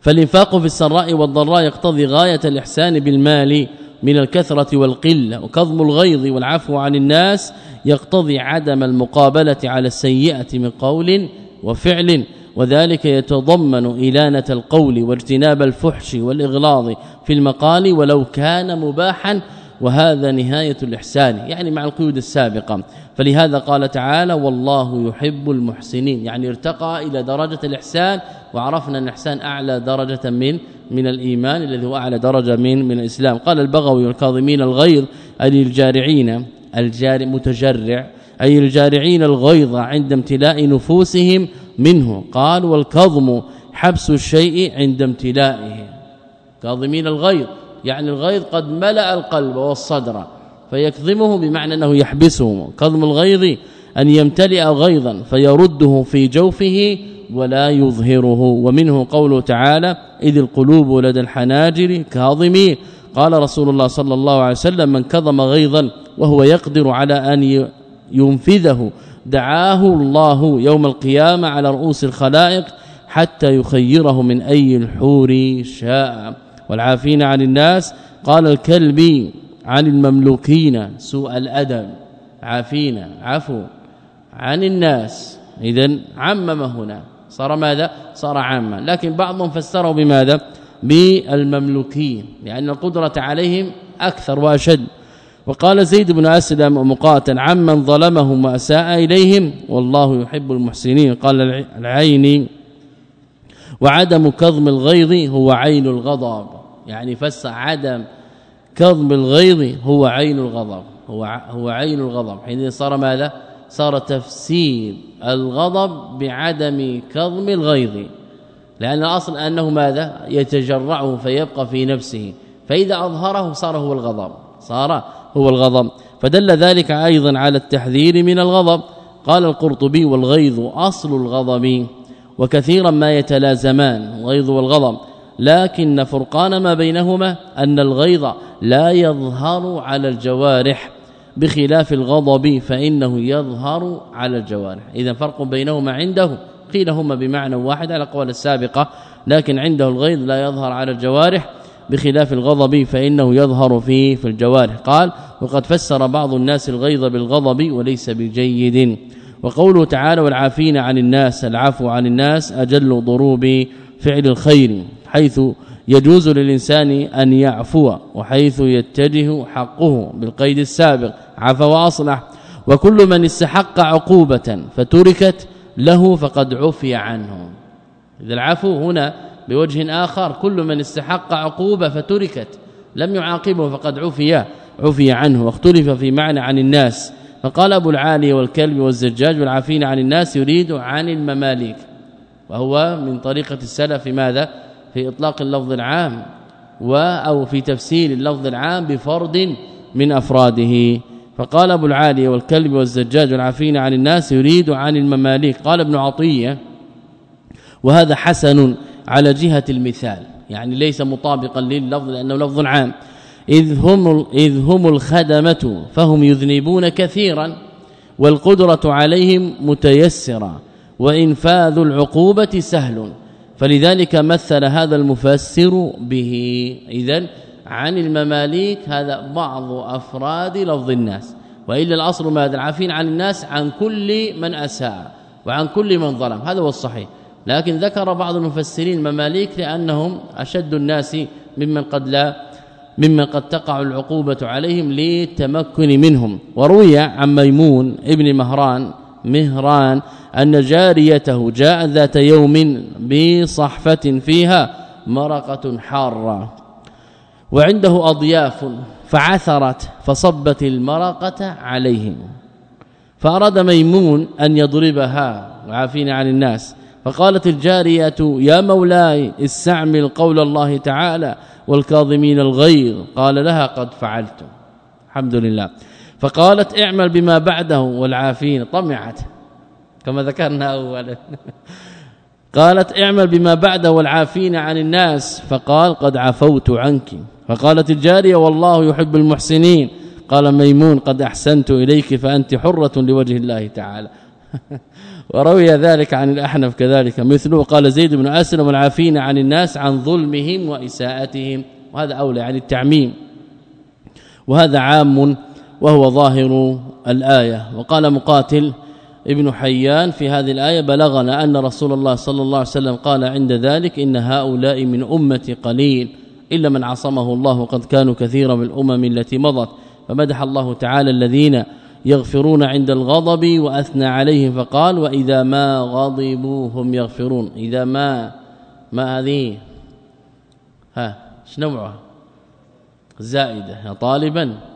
فالإنفاق في السراء والضراء يقتضي غاية الإحسان بالمال من الكثرة والقلة. وكظم الغيظ والعفو عن الناس يقتضي عدم المقابلة على السيئة من قول وفعل. وذلك يتضمن إلانة القول واجتناب الفحش والإغلاظ في المقال ولو كان مباحا وهذا نهاية الإحسان يعني مع القيود السابقة. فلهذا قال تعالى والله يحب المحسنين. يعني ارتقى إلى درجة الإحسان وعرفنا أن الإحسان أعلى درجة من من الإيمان الذي هو أعلى درجة من من الإسلام. قال البغوي والكاظمين الغيظ أي الجارعين الجار متجرع أي الجارعين الغيظ عند امتلاء نفوسهم منه. قال والكظم حبس الشيء عند امتلائه. كاظمين الغيظ. يعني الغيظ قد ملأ القلب والصدر فيكظمه بمعنى أنه يحبسه كظم الغيظ أن يمتلئ غيظا فيرده في جوفه ولا يظهره. ومنه قوله تعالى إذ القلوب لدى الحناجر كاظمين قال رسول الله صلى الله عليه وسلم من كظم غيظا وهو يقدر على أن ينفذه دعاه الله يوم القيامة على رؤوس الخلائق حتى يخيره من أي الحور شاء. والعافين عن الناس. قال الكلبي عن المملوكين سوء الأدب. عافين عفو عن الناس. اذا عمم هنا. صار ماذا؟ صار عاما. لكن بعضهم فسره بماذا؟ بالمملوكين لأن القدرة عليهم أكثر وأشد. وقال زيد بن أسلم ومقاتل عمن ظلمهم وأساء إليهم والله يحب المحسنين. قال العين وعدم كظم الغيظ هو عين الغضب. يعني فسر عدم كظم الغيظ هو عين الغضب هو هو عين الغضب. حين صار ماذا؟ صار تفسير الغضب بعدم كظم الغيظ. لأن الأصل أنه ماذا؟ يتجرعه فيبقى في نفسه. فإذا أظهره صار هو الغضب صار هو الغضب. فدل ذلك أيضا على التحذير من الغضب. قال القرطبي والغيظ أصل الغضب. وكثيرا ما يتلازمان الغيظ والغضب. لكن فرقان ما بينهما أن الغيظ لا يظهر على الجوارح بخلاف الغضب فإنه يظهر على الجوارح. اذا فرق بينهما عنده قيل هما بمعنى واحد على قول السابقة لكن عنده الغيظ لا يظهر على الجوارح بخلاف الغضب فإنه يظهر فيه في الجوارح. قال وقد فسر بعض الناس الغيظ بالغضب وليس بجيد. وقوله تعالى والعافين عن الناس العفو عن الناس أجل ضروب فعل الخير. حيث يجوز للإنسان أن يعفو وحيث يتجه حقه بالقيد السابق عفا وأصلح. وكل من استحق عقوبة فتركت له فقد عفي عنه. إذا العفو هنا بوجه آخر كل من استحق عقوبة فتركت لم يعاقبه فقد عفي عفي عنه. واختلف في معنى عن الناس. فقال أبو العالي والكلب والزجاج والعافين عن الناس يريد عن المماليك. وهو من طريقة السلف ماذا في إطلاق اللفظ العام أو في تفسير اللفظ العام بفرد من أفراده. فقال أبو العالي والكلب والزجاج والعافين عن الناس يريد عن المماليك. قال ابن عطية وهذا حسن على جهة المثال. يعني ليس مطابقا لللفظ لأنه لفظ عام. إذ هم إذ هم الخدمة فهم يذنبون كثيرا والقدرة عليهم متيسرة وإنفاذ العقوبة سهل. فلذلك مثل هذا المفسر به. اذا عن المماليك هذا بعض أفراد لفظ الناس. وإلا الأصل ما العافين عن الناس عن كل من أساء وعن كل من ظلم. هذا هو الصحيح. لكن ذكر بعض المفسرين المماليك لأنهم أشد الناس ممن قد لا ممن قد تقع العقوبة عليهم للتمكن منهم. وروي عن ميمون ابن مهران مهران أن جاريته جاءت ذات يوم بصحفة فيها مرقة حارة وعنده أضياف فعثرت فصبت المرقة عليهم فأراد ميمون أن يضربها وعافينا عن الناس فقالت الجارية يا مولاي استعمل قول الله تعالى والكاظمين الغيظ قال لها قد فعلت الحمد لله فقالت اعمل بما بعده والعافين طمعت كما ذكرنا اولا. قالت اعمل بما بعده والعافين عن الناس فقال قد عفوت عنك. فقالت الجارية والله يحب المحسنين. قال ميمون قد أحسنت إليك فأنت حرة لوجه الله تعالى. وروي ذلك عن الأحنف كذلك. مثله قال زيد بن اسلم والعافين عن الناس عن ظلمهم وإساءتهم. وهذا أولى عن التعميم. وهذا عام وهو ظاهر الآية. وقال مقاتل ابن حيان في هذه الآية بلغنا أن رسول الله صلى الله عليه وسلم قال عند ذلك إن هؤلاء من أمتي قليل إلا من عصمه الله وقد كانوا كثيرا من الأمم التي مضت. فمدح الله تعالى الذين يغفرون عند الغضب وأثنى عليهم فقال وإذا ما غضبوا هم يغفرون. إذا ما ما هذه؟ ها إيش نوعها؟ زائدة طالبا.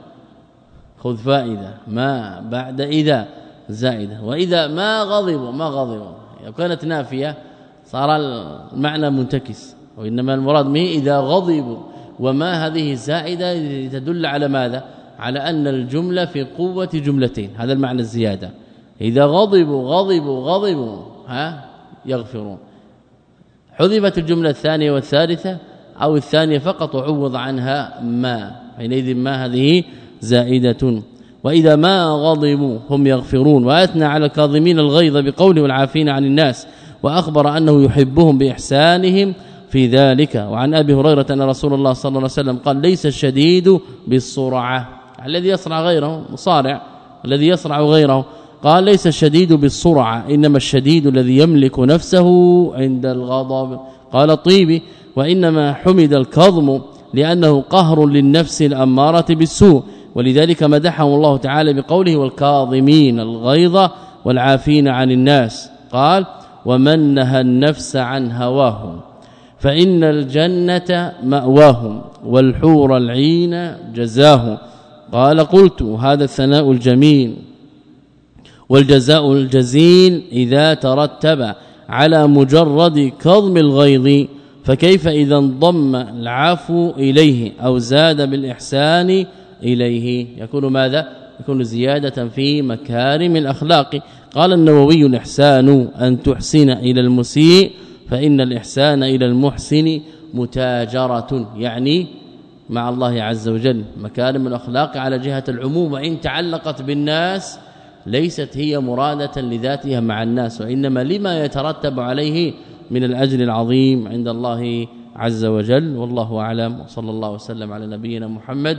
خذ فائدة ما بعد إذا زائدة. وإذا ما غضبوا ما غضبوا لو كانت نافية صار المعنى منتكس. وإنما المراد به إذا غضبوا وما هذه زائده تدل على ماذا؟ على أن الجملة في قوة جملتين. هذا المعنى الزيادة. إذا غضبوا غضبوا غضبوا ها؟ يغفرون. حذفت الجملة الثانية والثالثة أو الثانية فقط وعوض عنها ما. حينئذ ما هذه زائدة. وإذا ما غضبوا هم يغفرون. وأثنى على الكاظمين الغيظ بقوله والعافين عن الناس. وأخبر أنه يحبهم بإحسانهم في ذلك. وعن أبي هريرة أن رسول الله صلى الله عليه وسلم قال ليس الشديد بالسرعة. الذي يصرع غيره مصارع. الذي يصرع غيره قال ليس الشديد بالسرعة. إنما الشديد الذي يملك نفسه عند الغضب. قال الطيبي وإنما حمد الكظم لأنه قهر للنفس الأمارة بالسوء. ولذلك مدحه الله تعالى بقوله والكاظمين الغيظ والعافين عن الناس. قال ومن نهى النفس عن هواه فإن الجنة مأواهم والحور العين جزاهم. قال قلت هذا الثناء الجميل والجزاء الجزيل إذا ترتب على مجرد كظم الغيظ فكيف إذا انضم العفو إليه أو زاد بالإحسان إليه. يكون ماذا؟ يكون زيادة في مكارم الأخلاق. قال النووي الإحسان أن تحسن إلى المسيء فإن الإحسان إلى المحسن متاجرة يعني مع الله عز وجل. مكارم الأخلاق على جهة العموم وإن تعلقت بالناس ليست هي مرادة لذاتها مع الناس وإنما لما يترتب عليه من الأجر العظيم عند الله عز وجل. والله أعلم. وصلى الله وسلم على نبينا محمد